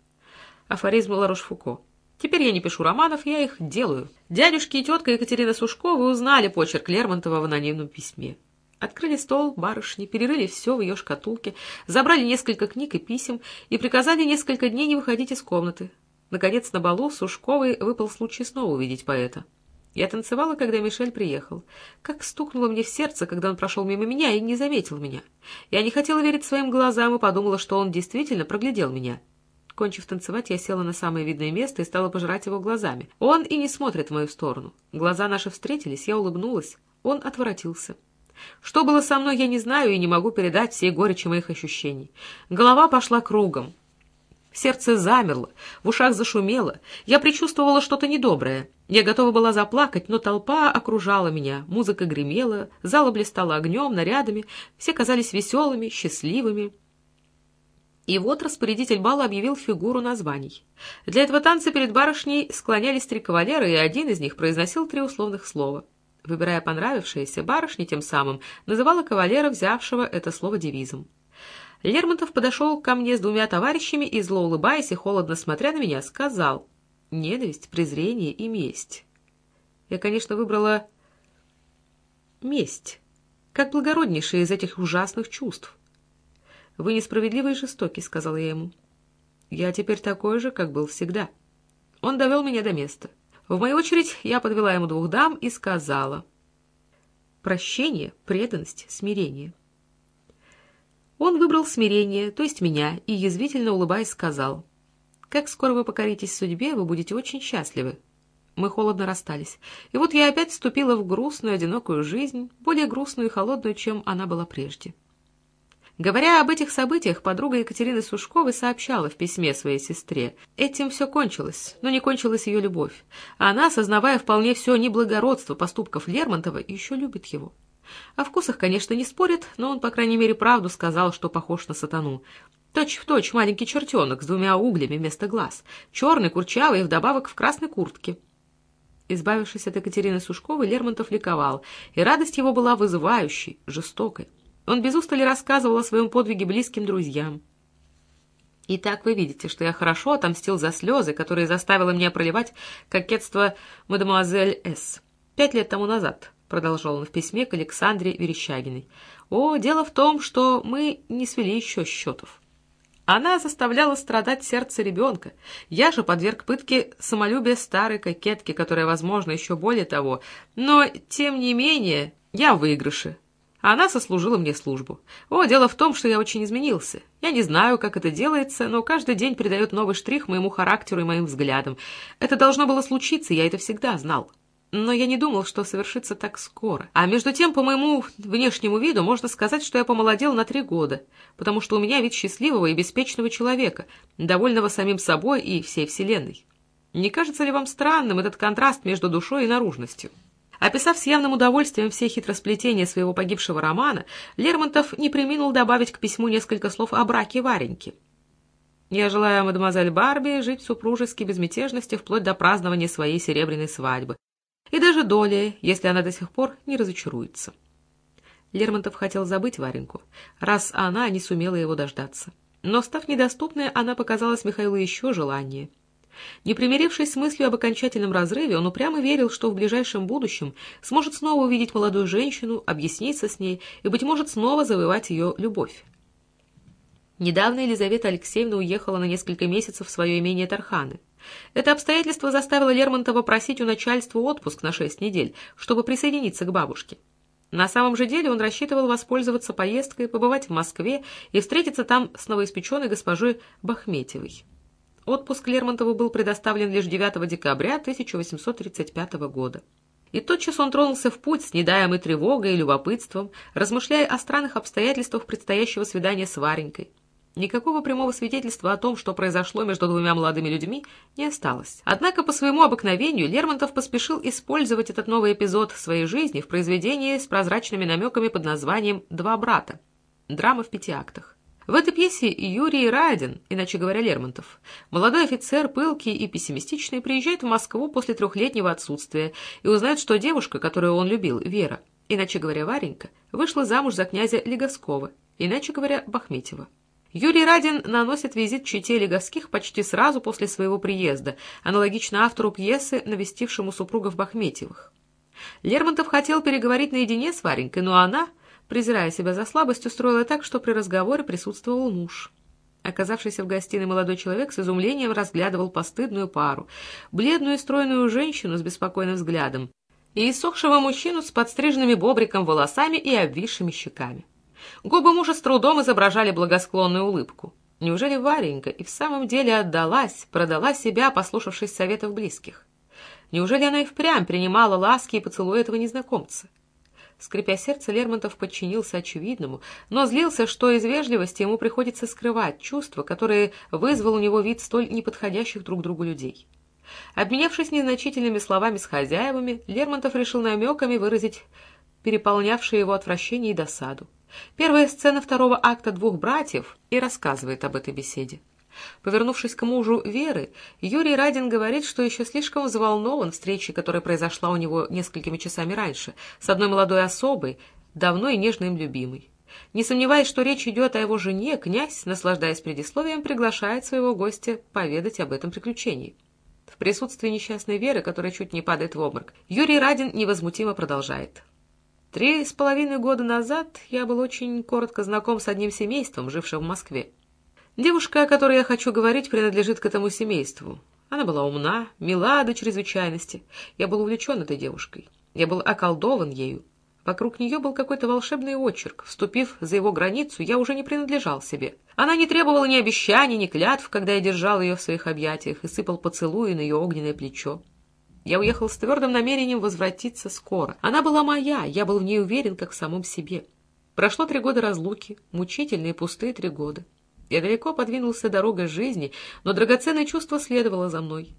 Афоризм Ларош-Фуко. Теперь я не пишу романов, я их делаю. Дядюшки и тетка Екатерина Сушкова узнали почерк Лермонтова в анонимном письме. Открыли стол, барышни, перерыли все в ее шкатулке, забрали несколько книг и писем и приказали несколько дней не выходить из комнаты. Наконец, на балу Сушковой выпал случай снова увидеть поэта. Я танцевала, когда Мишель приехал. Как стукнуло мне в сердце, когда он прошел мимо меня и не заметил меня. Я не хотела верить своим глазам и подумала, что он действительно проглядел меня. Кончив танцевать, я села на самое видное место и стала пожирать его глазами. Он и не смотрит в мою сторону. Глаза наши встретились, я улыбнулась. Он отворотился. Что было со мной, я не знаю и не могу передать всей горечи моих ощущений. Голова пошла кругом. Сердце замерло, в ушах зашумело. Я предчувствовала что-то недоброе. Я готова была заплакать, но толпа окружала меня. Музыка гремела, зала блистала огнем, нарядами. Все казались веселыми, счастливыми. И вот распорядитель бала объявил фигуру названий. Для этого танца перед барышней склонялись три кавалера, и один из них произносил три условных слова. Выбирая понравившееся, барышня тем самым называла кавалера, взявшего это слово девизом. Лермонтов подошел ко мне с двумя товарищами и, зло улыбаясь и холодно смотря на меня, сказал «Ненависть, презрение и месть». Я, конечно, выбрала месть, как благороднейшее из этих ужасных чувств. «Вы несправедливы и жестоки», — сказал я ему. «Я теперь такой же, как был всегда». Он довел меня до места. В мою очередь я подвела ему двух дам и сказала. «Прощение, преданность, смирение». Он выбрал смирение, то есть меня, и, язвительно улыбаясь, сказал. «Как скоро вы покоритесь судьбе, вы будете очень счастливы». Мы холодно расстались. И вот я опять вступила в грустную, одинокую жизнь, более грустную и холодную, чем она была прежде. Говоря об этих событиях, подруга Екатерины Сушковой сообщала в письме своей сестре. Этим все кончилось, но не кончилась ее любовь. Она, осознавая вполне все неблагородство поступков Лермонтова, еще любит его. О вкусах, конечно, не спорит, но он, по крайней мере, правду сказал, что похож на сатану. Точь в точь маленький чертенок с двумя углями вместо глаз, черный, курчавый и вдобавок в красной куртке. Избавившись от Екатерины Сушковой, Лермонтов ликовал, и радость его была вызывающей, жестокой. Он без устали рассказывал о своем подвиге близким друзьям. «Итак, вы видите, что я хорошо отомстил за слезы, которые заставило меня проливать кокетство мадемуазель С. Пять лет тому назад», — продолжал он в письме к Александре Верещагиной. «О, дело в том, что мы не свели еще счетов. Она заставляла страдать сердце ребенка. Я же подверг пытке самолюбие старой кокетки, которая, возможно, еще более того. Но, тем не менее, я в выигрыше. Она сослужила мне службу. О, дело в том, что я очень изменился. Я не знаю, как это делается, но каждый день придает новый штрих моему характеру и моим взглядам. Это должно было случиться, я это всегда знал. Но я не думал, что совершится так скоро. А между тем, по моему внешнему виду, можно сказать, что я помолодел на три года, потому что у меня вид счастливого и беспечного человека, довольного самим собой и всей Вселенной. Не кажется ли вам странным этот контраст между душой и наружностью? Описав с явным удовольствием все хитросплетения своего погибшего романа, Лермонтов не приминул добавить к письму несколько слов о браке Вареньки. «Я желаю мадемуазель Барби жить в супружеской безмятежности вплоть до празднования своей серебряной свадьбы. И даже доли, если она до сих пор не разочаруется». Лермонтов хотел забыть Вареньку, раз она не сумела его дождаться. Но, став недоступной, она показалась Михаилу еще желаннее — не примирившись с мыслью об окончательном разрыве, он упрямо верил, что в ближайшем будущем сможет снова увидеть молодую женщину, объясниться с ней и, быть может, снова завоевать ее любовь. Недавно Елизавета Алексеевна уехала на несколько месяцев в свое имение Тарханы. Это обстоятельство заставило Лермонтова просить у начальства отпуск на шесть недель, чтобы присоединиться к бабушке. На самом же деле он рассчитывал воспользоваться поездкой, побывать в Москве и встретиться там с новоиспеченной госпожой Бахметьевой. Отпуск Лермонтову был предоставлен лишь 9 декабря 1835 года. И тотчас он тронулся в путь с недаемой тревогой и любопытством, размышляя о странных обстоятельствах предстоящего свидания с Варенькой. Никакого прямого свидетельства о том, что произошло между двумя молодыми людьми, не осталось. Однако по своему обыкновению Лермонтов поспешил использовать этот новый эпизод своей жизни в произведении с прозрачными намеками под названием «Два брата» — драма в пяти актах. В этой пьесе Юрий Радин, иначе говоря, Лермонтов, молодой офицер, пылкий и пессимистичный, приезжает в Москву после трехлетнего отсутствия и узнает, что девушка, которую он любил, Вера, иначе говоря, Варенька, вышла замуж за князя Леговского, иначе говоря, Бахметьева. Юрий Радин наносит визит чете Леговских почти сразу после своего приезда, аналогично автору пьесы, навестившему супругов Бахметьевых. Лермонтов хотел переговорить наедине с Варенькой, но она презирая себя за слабость, устроила так, что при разговоре присутствовал муж. Оказавшийся в гостиной молодой человек с изумлением разглядывал постыдную пару, бледную и стройную женщину с беспокойным взглядом и иссохшего мужчину с подстриженными бобриком волосами и обвисшими щеками. Губы мужа с трудом изображали благосклонную улыбку. Неужели Варенька и в самом деле отдалась, продала себя, послушавшись советов близких? Неужели она и впрямь принимала ласки и поцелуи этого незнакомца? Скрипя сердце, Лермонтов подчинился очевидному, но злился, что из вежливости ему приходится скрывать чувства, которые вызвал у него вид столь неподходящих друг другу людей. Обменявшись незначительными словами с хозяевами, Лермонтов решил намеками выразить переполнявшее его отвращение и досаду. Первая сцена второго акта «Двух братьев» и рассказывает об этой беседе. Повернувшись к мужу Веры, Юрий Радин говорит, что еще слишком взволнован встречей, которая произошла у него несколькими часами раньше, с одной молодой особой, давно и нежно им любимой. Не сомневаясь, что речь идет о его жене, князь, наслаждаясь предисловием, приглашает своего гостя поведать об этом приключении. В присутствии несчастной Веры, которая чуть не падает в обморок, Юрий Радин невозмутимо продолжает. Три с половиной года назад я был очень коротко знаком с одним семейством, жившим в Москве. Девушка, о которой я хочу говорить, принадлежит к этому семейству. Она была умна, мила до чрезвычайности. Я был увлечен этой девушкой. Я был околдован ею. Вокруг нее был какой-то волшебный очерк. Вступив за его границу, я уже не принадлежал себе. Она не требовала ни обещаний, ни клятв, когда я держал ее в своих объятиях и сыпал поцелуи на ее огненное плечо. Я уехал с твердым намерением возвратиться скоро. Она была моя, я был в ней уверен, как в самом себе. Прошло три года разлуки, мучительные пустые три года. Я далеко подвинулся дорогой жизни, но драгоценное чувство следовало за мной.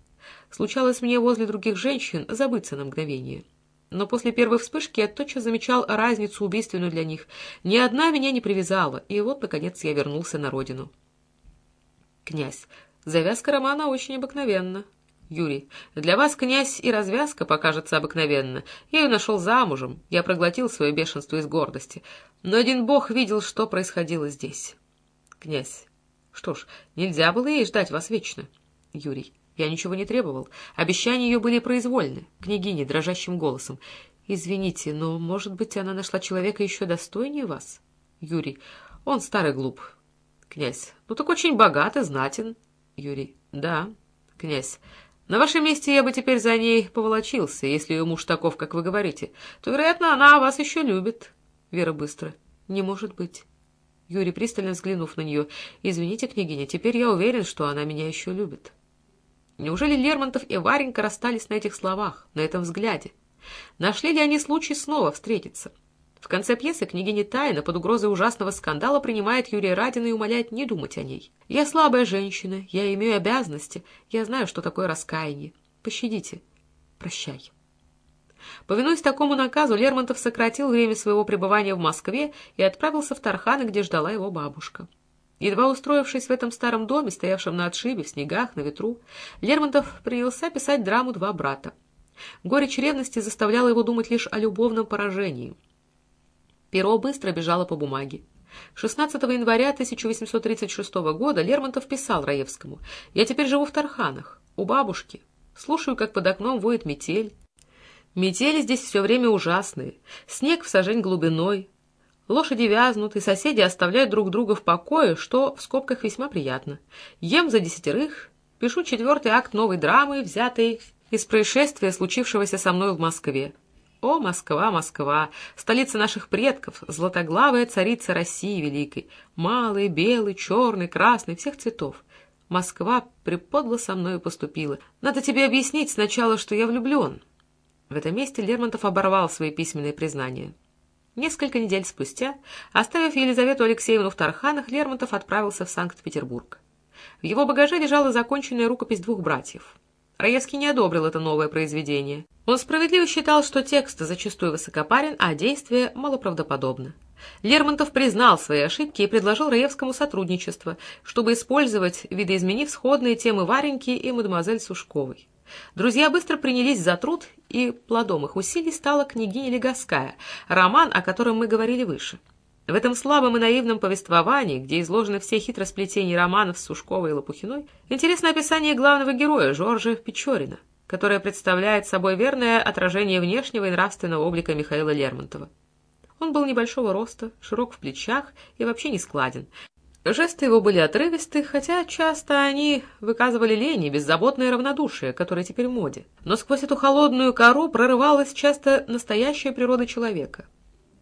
Случалось мне возле других женщин забыться на мгновение. Но после первой вспышки я тотчас замечал разницу убийственную для них. Ни одна меня не привязала, и вот, наконец, я вернулся на родину. Князь. Завязка романа очень обыкновенна. Юрий. Для вас, князь, и развязка покажется обыкновенно. Я ее нашел замужем, я проглотил свое бешенство из гордости. Но один бог видел, что происходило здесь. Князь. Что ж, нельзя было ей ждать вас вечно. Юрий. Я ничего не требовал. Обещания ее были произвольны. Княгине дрожащим голосом. Извините, но, может быть, она нашла человека еще достойнее вас? Юрий. Он старый глуп. Князь. Ну так очень богат и знатен. Юрий. Да. Князь. На вашем месте я бы теперь за ней поволочился, если ее муж таков, как вы говорите. То, вероятно, она вас еще любит. Вера быстро. Не может быть. Юрий, пристально взглянув на нее, «Извините, княгиня, теперь я уверен, что она меня еще любит». Неужели Лермонтов и Варенька расстались на этих словах, на этом взгляде? Нашли ли они случай снова встретиться? В конце пьесы княгиня тайно под угрозой ужасного скандала принимает Юрия Радина и умоляет не думать о ней. «Я слабая женщина, я имею обязанности, я знаю, что такое раскаяние. Пощадите. Прощай». Повинуясь такому наказу, Лермонтов сократил время своего пребывания в Москве и отправился в Тарханы, где ждала его бабушка. Едва устроившись в этом старом доме, стоявшем на отшибе, в снегах, на ветру, Лермонтов принялся писать драму «Два брата». Горечь ревности заставляла его думать лишь о любовном поражении. Перо быстро бежало по бумаге. 16 января 1836 года Лермонтов писал Раевскому «Я теперь живу в Тарханах, у бабушки. Слушаю, как под окном воет метель. Метели здесь все время ужасные, снег в сажень глубиной, лошади вязнут, и соседи оставляют друг друга в покое, что в скобках весьма приятно. Ем за десятерых, пишу четвертый акт новой драмы, взятой из происшествия, случившегося со мной в Москве. О, Москва, Москва, столица наших предков, златоглавая царица России Великой, малый, белый, черный, красный, всех цветов. Москва приподло со мной поступила. Надо тебе объяснить сначала, что я влюблен». В этом месте Лермонтов оборвал свои письменные признания. Несколько недель спустя, оставив Елизавету Алексеевну в Тарханах, Лермонтов отправился в Санкт-Петербург. В его багаже лежала законченная рукопись двух братьев. Раевский не одобрил это новое произведение. Он справедливо считал, что текст зачастую высокопарен, а действие малоправдоподобно. Лермонтов признал свои ошибки и предложил Раевскому сотрудничество, чтобы использовать, видоизменив сходные темы Вареньки и мадемуазель Сушковой. Друзья быстро принялись за труд, и плодом их усилий стала княгиня Легоская, роман, о котором мы говорили выше. В этом слабом и наивном повествовании, где изложены все хитросплетения романов с Сушковой и Лопухиной, интересно описание главного героя Жоржа Печорина, которое представляет собой верное отражение внешнего и нравственного облика Михаила Лермонтова. Он был небольшого роста, широк в плечах и вообще не складен. Жесты его были отрывисты, хотя часто они выказывали лень и беззаботное равнодушие, которое теперь в моде. Но сквозь эту холодную кору прорывалась часто настоящая природа человека —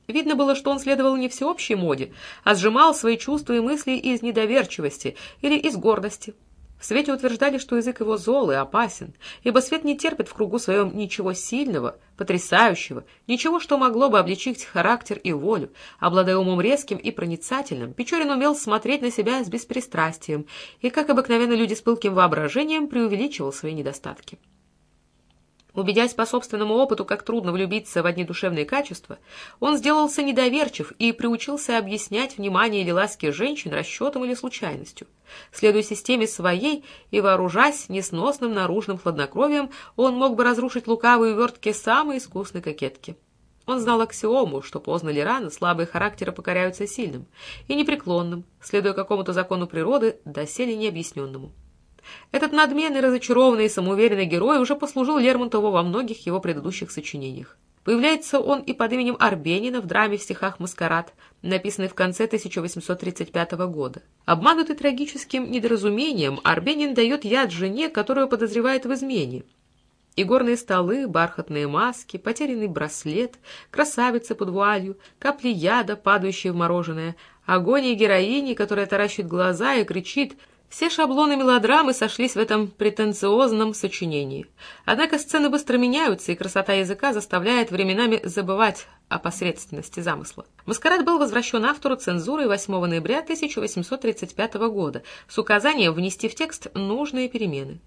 Видно было, что он следовал не всеобщей моде, а сжимал свои чувства и мысли из недоверчивости или из гордости. В свете утверждали, что язык его зол и опасен, ибо свет не терпит в кругу своем ничего сильного, потрясающего, ничего, что могло бы обличить характер и волю. Обладая умом резким и проницательным, Печорин умел смотреть на себя с беспристрастием и, как обыкновенно люди с пылким воображением, преувеличивал свои недостатки. Убедясь по собственному опыту, как трудно влюбиться в одни душевные качества, он сделался недоверчив и приучился объяснять внимание или ласки женщин расчетом или случайностью. Следуя системе своей и вооружаясь несносным наружным хладнокровием, он мог бы разрушить лукавые увертки самой искусной кокетки. Он знал аксиому, что поздно или рано слабые характеры покоряются сильным и непреклонным, следуя какому-то закону природы, доселе необъясненному. Этот надменный, разочарованный и самоуверенный герой уже послужил Лермонтову во многих его предыдущих сочинениях. Появляется он и под именем Арбенина в драме в стихах «Маскарад», написанной в конце 1835 года. Обманутый трагическим недоразумением, Арбенин дает яд жене, которую подозревает в измене. Игорные столы, бархатные маски, потерянный браслет, красавица под вуалью, капли яда, падающие в мороженое, агония героини, которая таращит глаза и кричит — все шаблоны мелодрамы сошлись в этом претенциозном сочинении. Однако сцены быстро меняются, и красота языка заставляет временами забывать о посредственности замысла. «Маскарад» был возвращен автору цензурой 8 ноября 1835 года с указанием внести в текст нужные перемены.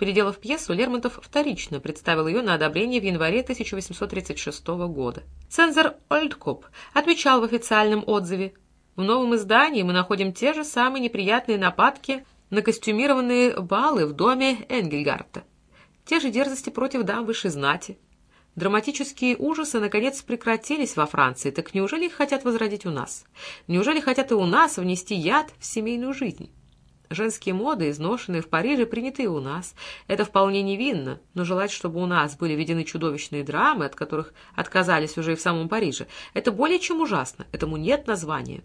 Переделав пьесу, Лермонтов вторично представил ее на одобрение в январе 1836 года. Цензор Ольдкоп отмечал в официальном отзыве в новом издании мы находим те же самые неприятные нападки на костюмированные балы в доме Энгельгарта. Те же дерзости против дам высшей знати. Драматические ужасы, наконец, прекратились во Франции, так неужели их хотят возродить у нас? Неужели хотят и у нас внести яд в семейную жизнь? Женские моды, изношенные в Париже, приняты у нас. Это вполне невинно, но желать, чтобы у нас были введены чудовищные драмы, от которых отказались уже и в самом Париже, это более чем ужасно, этому нет названия.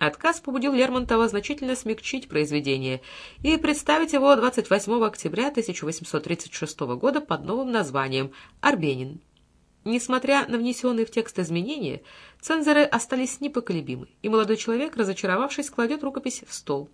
Отказ побудил Лермонтова значительно смягчить произведение и представить его 28 октября 1836 года под новым названием «Арбенин». Несмотря на внесенные в текст изменения, цензоры остались непоколебимы, и молодой человек, разочаровавшись, кладет рукопись в стол.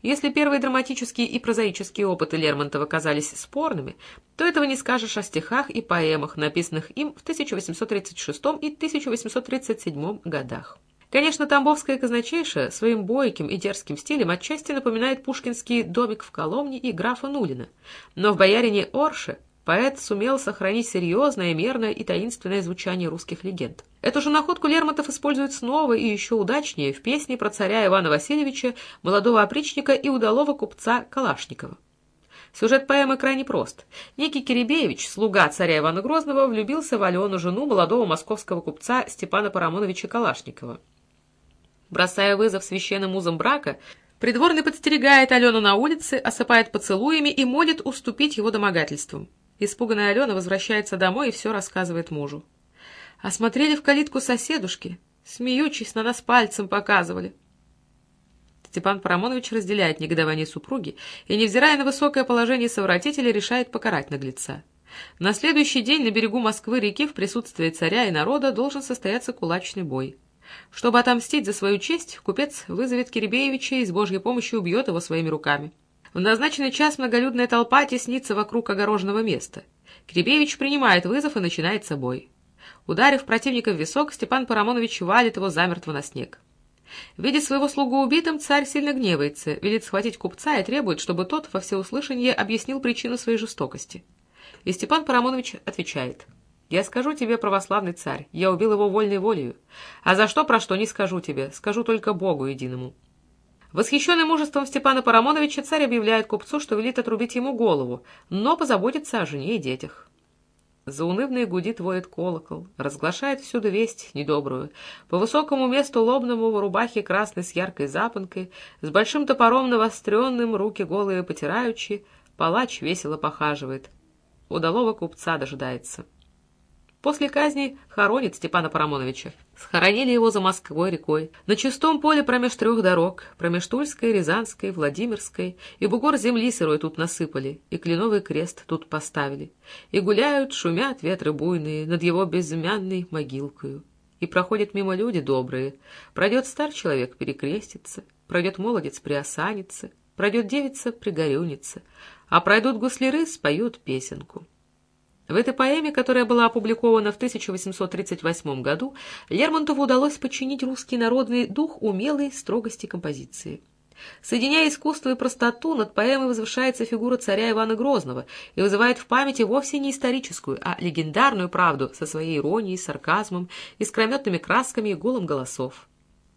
Если первые драматические и прозаические опыты Лермонтова казались спорными, то этого не скажешь о стихах и поэмах, написанных им в 1836 и 1837 годах. Конечно, Тамбовская казначейша своим бойким и дерзким стилем отчасти напоминает пушкинский «Домик в Коломне» и графа Нулина, но в «Боярине Орше» поэт сумел сохранить серьезное, мерное и таинственное звучание русских легенд. Эту же находку Лермонтов использует снова и еще удачнее в песне про царя Ивана Васильевича, молодого опричника и удалого купца Калашникова. Сюжет поэмы крайне прост. Некий Киребеевич, слуга царя Ивана Грозного, влюбился в Алену, жену молодого московского купца Степана Парамоновича Калашникова. Бросая вызов священным узам брака, придворный подстерегает Алену на улице, осыпает поцелуями и молит уступить его домогательствам. Испуганная Алена возвращается домой и все рассказывает мужу. Осмотрели в калитку соседушки, смеючись, на нас пальцем показывали. Степан Парамонович разделяет негодование супруги и, невзирая на высокое положение совратителя, решает покарать наглеца. На следующий день на берегу Москвы-реки в присутствии царя и народа должен состояться кулачный бой. Чтобы отомстить за свою честь, купец вызовет Киребеевича и с Божьей помощью убьет его своими руками. В назначенный час многолюдная толпа теснится вокруг огороженного места. Кребевич принимает вызов и начинает собой. Ударив противника в висок, Степан Парамонович валит его замертво на снег. Видя своего слугу убитым, царь сильно гневается, велит схватить купца и требует, чтобы тот во всеуслышание объяснил причину своей жестокости. И Степан Парамонович отвечает. «Я скажу тебе, православный царь, я убил его вольной волею. А за что, про что, не скажу тебе, скажу только Богу единому». Восхищенный мужеством Степана Парамоновича, царь объявляет купцу, что велит отрубить ему голову, но позаботится о жене и детях. Заунывный гудит воет колокол, разглашает всюду весть недобрую. По высокому месту лобному в рубахе красной с яркой запонкой, с большим топором навостренным, руки голые потираючи, палач весело похаживает. Удалого купца дожидается. После казни хоронит Степана Парамоновича. Схоронили его за Москвой рекой, на чистом поле промеж трех дорог, промеж Тульской, Рязанской, Владимирской, и бугор земли сырой тут насыпали, и кленовый крест тут поставили, и гуляют, шумят ветры буйные над его безымянной могилкою. И проходят мимо люди добрые, пройдет стар человек перекрестится, пройдет молодец приосанится, пройдет девица пригорюнится, а пройдут гусляры споют песенку. В этой поэме, которая была опубликована в 1838 году, Лермонтову удалось подчинить русский народный дух умелой строгости композиции. Соединяя искусство и простоту, над поэмой возвышается фигура царя Ивана Грозного и вызывает в памяти вовсе не историческую, а легендарную правду со своей иронией, сарказмом, искрометными красками и гулом голосов.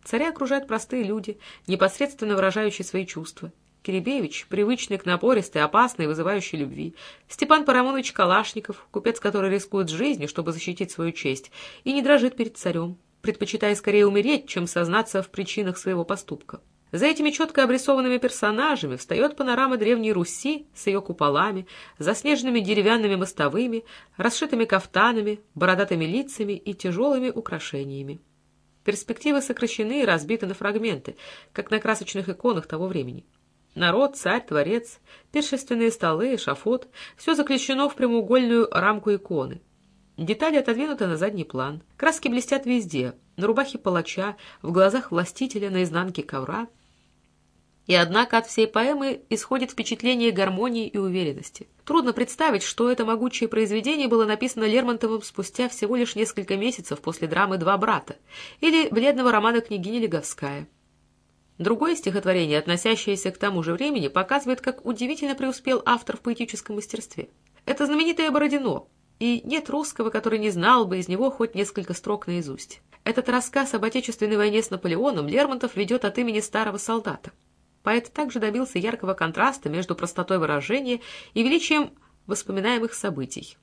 Царя окружают простые люди, непосредственно выражающие свои чувства. Киребевич, привычный к напористой, опасной вызывающей любви, Степан Парамонович Калашников, купец, который рискует жизнью, чтобы защитить свою честь, и не дрожит перед царем, предпочитая скорее умереть, чем сознаться в причинах своего поступка. За этими четко обрисованными персонажами встает панорама Древней Руси с ее куполами, заснеженными деревянными мостовыми, расшитыми кафтанами, бородатыми лицами и тяжелыми украшениями. Перспективы сокращены и разбиты на фрагменты, как на красочных иконах того времени. Народ, царь, творец, пиршественные столы, шафот — все заключено в прямоугольную рамку иконы. Детали отодвинуты на задний план. Краски блестят везде — на рубахе палача, в глазах властителя, на изнанке ковра. И однако от всей поэмы исходит впечатление гармонии и уверенности. Трудно представить, что это могучее произведение было написано Лермонтовым спустя всего лишь несколько месяцев после драмы «Два брата» или бледного романа княгини Леговская. Другое стихотворение, относящееся к тому же времени, показывает, как удивительно преуспел автор в поэтическом мастерстве. Это знаменитое Бородино, и нет русского, который не знал бы из него хоть несколько строк наизусть. Этот рассказ об Отечественной войне с Наполеоном Лермонтов ведет от имени старого солдата. Поэт также добился яркого контраста между простотой выражения и величием воспоминаемых событий.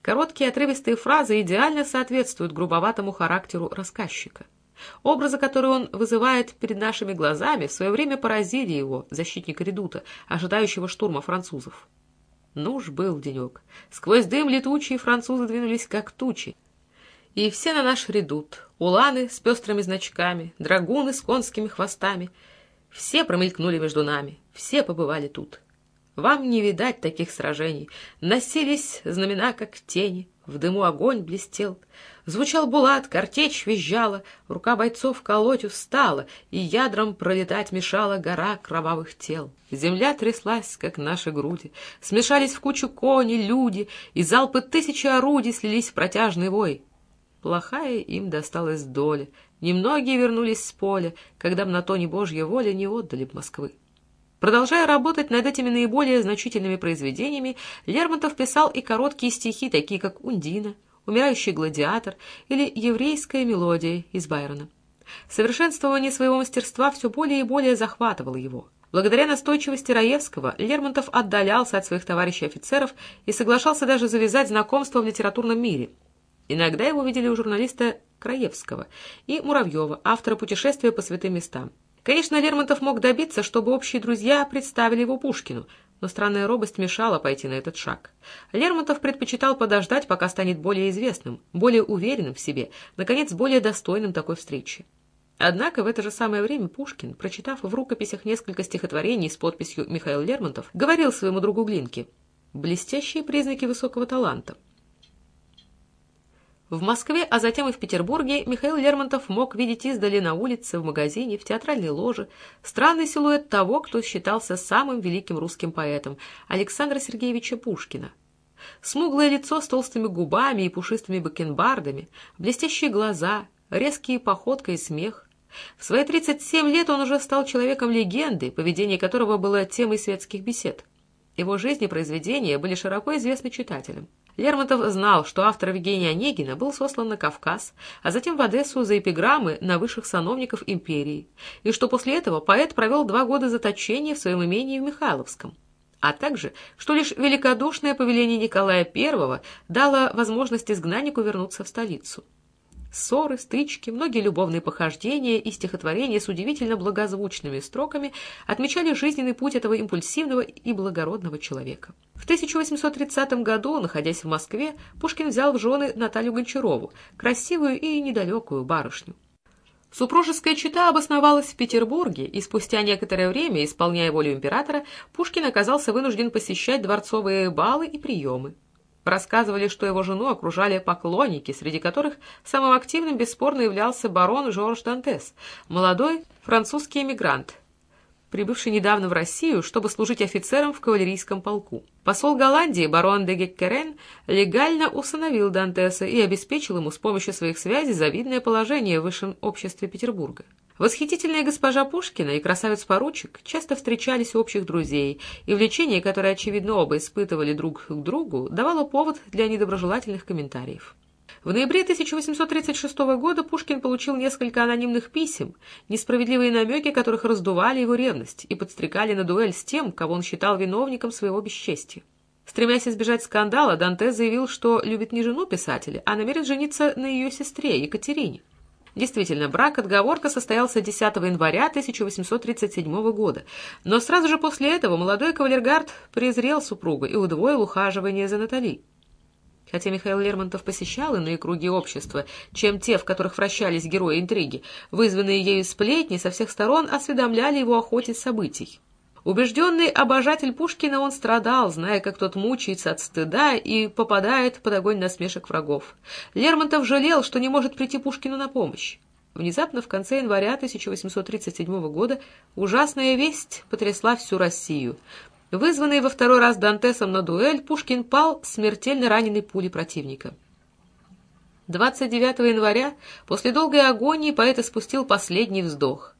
Короткие отрывистые фразы идеально соответствуют грубоватому характеру рассказчика. Образы, которые он вызывает перед нашими глазами, в свое время поразили его, защитника редута, ожидающего штурма французов. Ну уж был денек. Сквозь дым летучие французы двинулись, как тучи. И все на наш редут. Уланы с пестрыми значками, драгуны с конскими хвостами. Все промелькнули между нами, все побывали тут. Вам не видать таких сражений. Носились знамена, как тени, в дыму огонь блестел. Звучал булат, картечь визжала, рука бойцов колоть устала, и ядром пролетать мешала гора кровавых тел. Земля тряслась, как наши груди, смешались в кучу кони, люди, и залпы тысячи орудий слились в протяжный вой. Плохая им досталась доля, немногие вернулись с поля, когда б на то не Божья воля не отдали б Москвы. Продолжая работать над этими наиболее значительными произведениями, Лермонтов писал и короткие стихи, такие как «Ундина», «Умирающий гладиатор» или «Еврейская мелодия» из Байрона. Совершенствование своего мастерства все более и более захватывало его. Благодаря настойчивости Раевского Лермонтов отдалялся от своих товарищей-офицеров и соглашался даже завязать знакомство в литературном мире. Иногда его видели у журналиста Краевского и Муравьева, автора «Путешествия по святым местам». Конечно, Лермонтов мог добиться, чтобы общие друзья представили его Пушкину, но странная робость мешала пойти на этот шаг. Лермонтов предпочитал подождать, пока станет более известным, более уверенным в себе, наконец, более достойным такой встречи. Однако в это же самое время Пушкин, прочитав в рукописях несколько стихотворений с подписью «Михаил Лермонтов», говорил своему другу Глинке «Блестящие признаки высокого таланта». В Москве, а затем и в Петербурге Михаил Лермонтов мог видеть издали на улице, в магазине, в театральной ложе странный силуэт того, кто считался самым великим русским поэтом, Александра Сергеевича Пушкина. Смуглое лицо с толстыми губами и пушистыми бакенбардами, блестящие глаза, резкие походка и смех. В свои 37 лет он уже стал человеком легенды, поведение которого было темой светских бесед. Его жизнь и произведения были широко известны читателям. Лермонтов знал, что автор Евгения Онегина был сослан на Кавказ, а затем в Одессу за эпиграммы на высших сановников империи, и что после этого поэт провел два года заточения в своем имении в Михайловском, а также, что лишь великодушное повеление Николая I дало возможность изгнаннику вернуться в столицу. Ссоры, стычки, многие любовные похождения и стихотворения с удивительно благозвучными строками отмечали жизненный путь этого импульсивного и благородного человека. В 1830 году, находясь в Москве, Пушкин взял в жены Наталью Гончарову, красивую и недалекую барышню. Супружеская чета обосновалась в Петербурге, и спустя некоторое время, исполняя волю императора, Пушкин оказался вынужден посещать дворцовые балы и приемы. Рассказывали, что его жену окружали поклонники, среди которых самым активным бесспорно являлся барон Жорж Дантес, молодой французский эмигрант, прибывший недавно в Россию, чтобы служить офицером в кавалерийском полку. Посол Голландии, барон де Геккерен, легально усыновил Дантеса и обеспечил ему с помощью своих связей завидное положение в высшем обществе Петербурга. Восхитительная госпожа Пушкина и красавец-поручик часто встречались у общих друзей, и влечение, которое, очевидно, оба испытывали друг к другу, давало повод для недоброжелательных комментариев. В ноябре 1836 года Пушкин получил несколько анонимных писем, несправедливые намеки которых раздували его ревность и подстрекали на дуэль с тем, кого он считал виновником своего бесчестия. Стремясь избежать скандала, Данте заявил, что любит не жену писателя, а намерен жениться на ее сестре Екатерине. Действительно, брак-отговорка состоялся 10 января 1837 года, но сразу же после этого молодой кавалергард презрел супругу и удвоил ухаживание за Натали. Хотя Михаил Лермонтов посещал иные круги общества, чем те, в которых вращались герои интриги, вызванные ею сплетни со всех сторон осведомляли его о ходе событий. Убежденный обожатель Пушкина, он страдал, зная, как тот мучается от стыда и попадает под огонь насмешек врагов. Лермонтов жалел, что не может прийти Пушкину на помощь. Внезапно, в конце января 1837 года, ужасная весть потрясла всю Россию. Вызванный во второй раз Дантесом на дуэль, Пушкин пал смертельно раненый пулей противника. 29 января, после долгой агонии, поэт испустил последний вздох.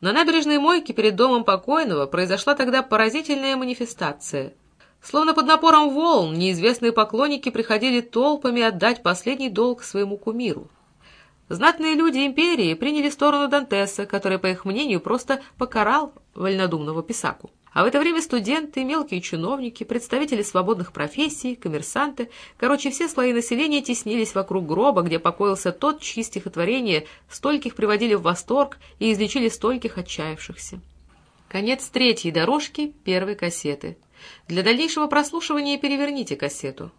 На набережной Мойке перед домом покойного произошла тогда поразительная манифестация. Словно под напором волн неизвестные поклонники приходили толпами отдать последний долг своему кумиру. Знатные люди империи приняли сторону Дантеса, который, по их мнению, просто покарал вольнодумного писаку. А в это время студенты, мелкие чиновники, представители свободных профессий, коммерсанты, короче, все слои населения теснились вокруг гроба, где покоился тот, чьи стихотворения стольких приводили в восторг и излечили стольких отчаявшихся. Конец третьей дорожки первой кассеты. Для дальнейшего прослушивания переверните кассету.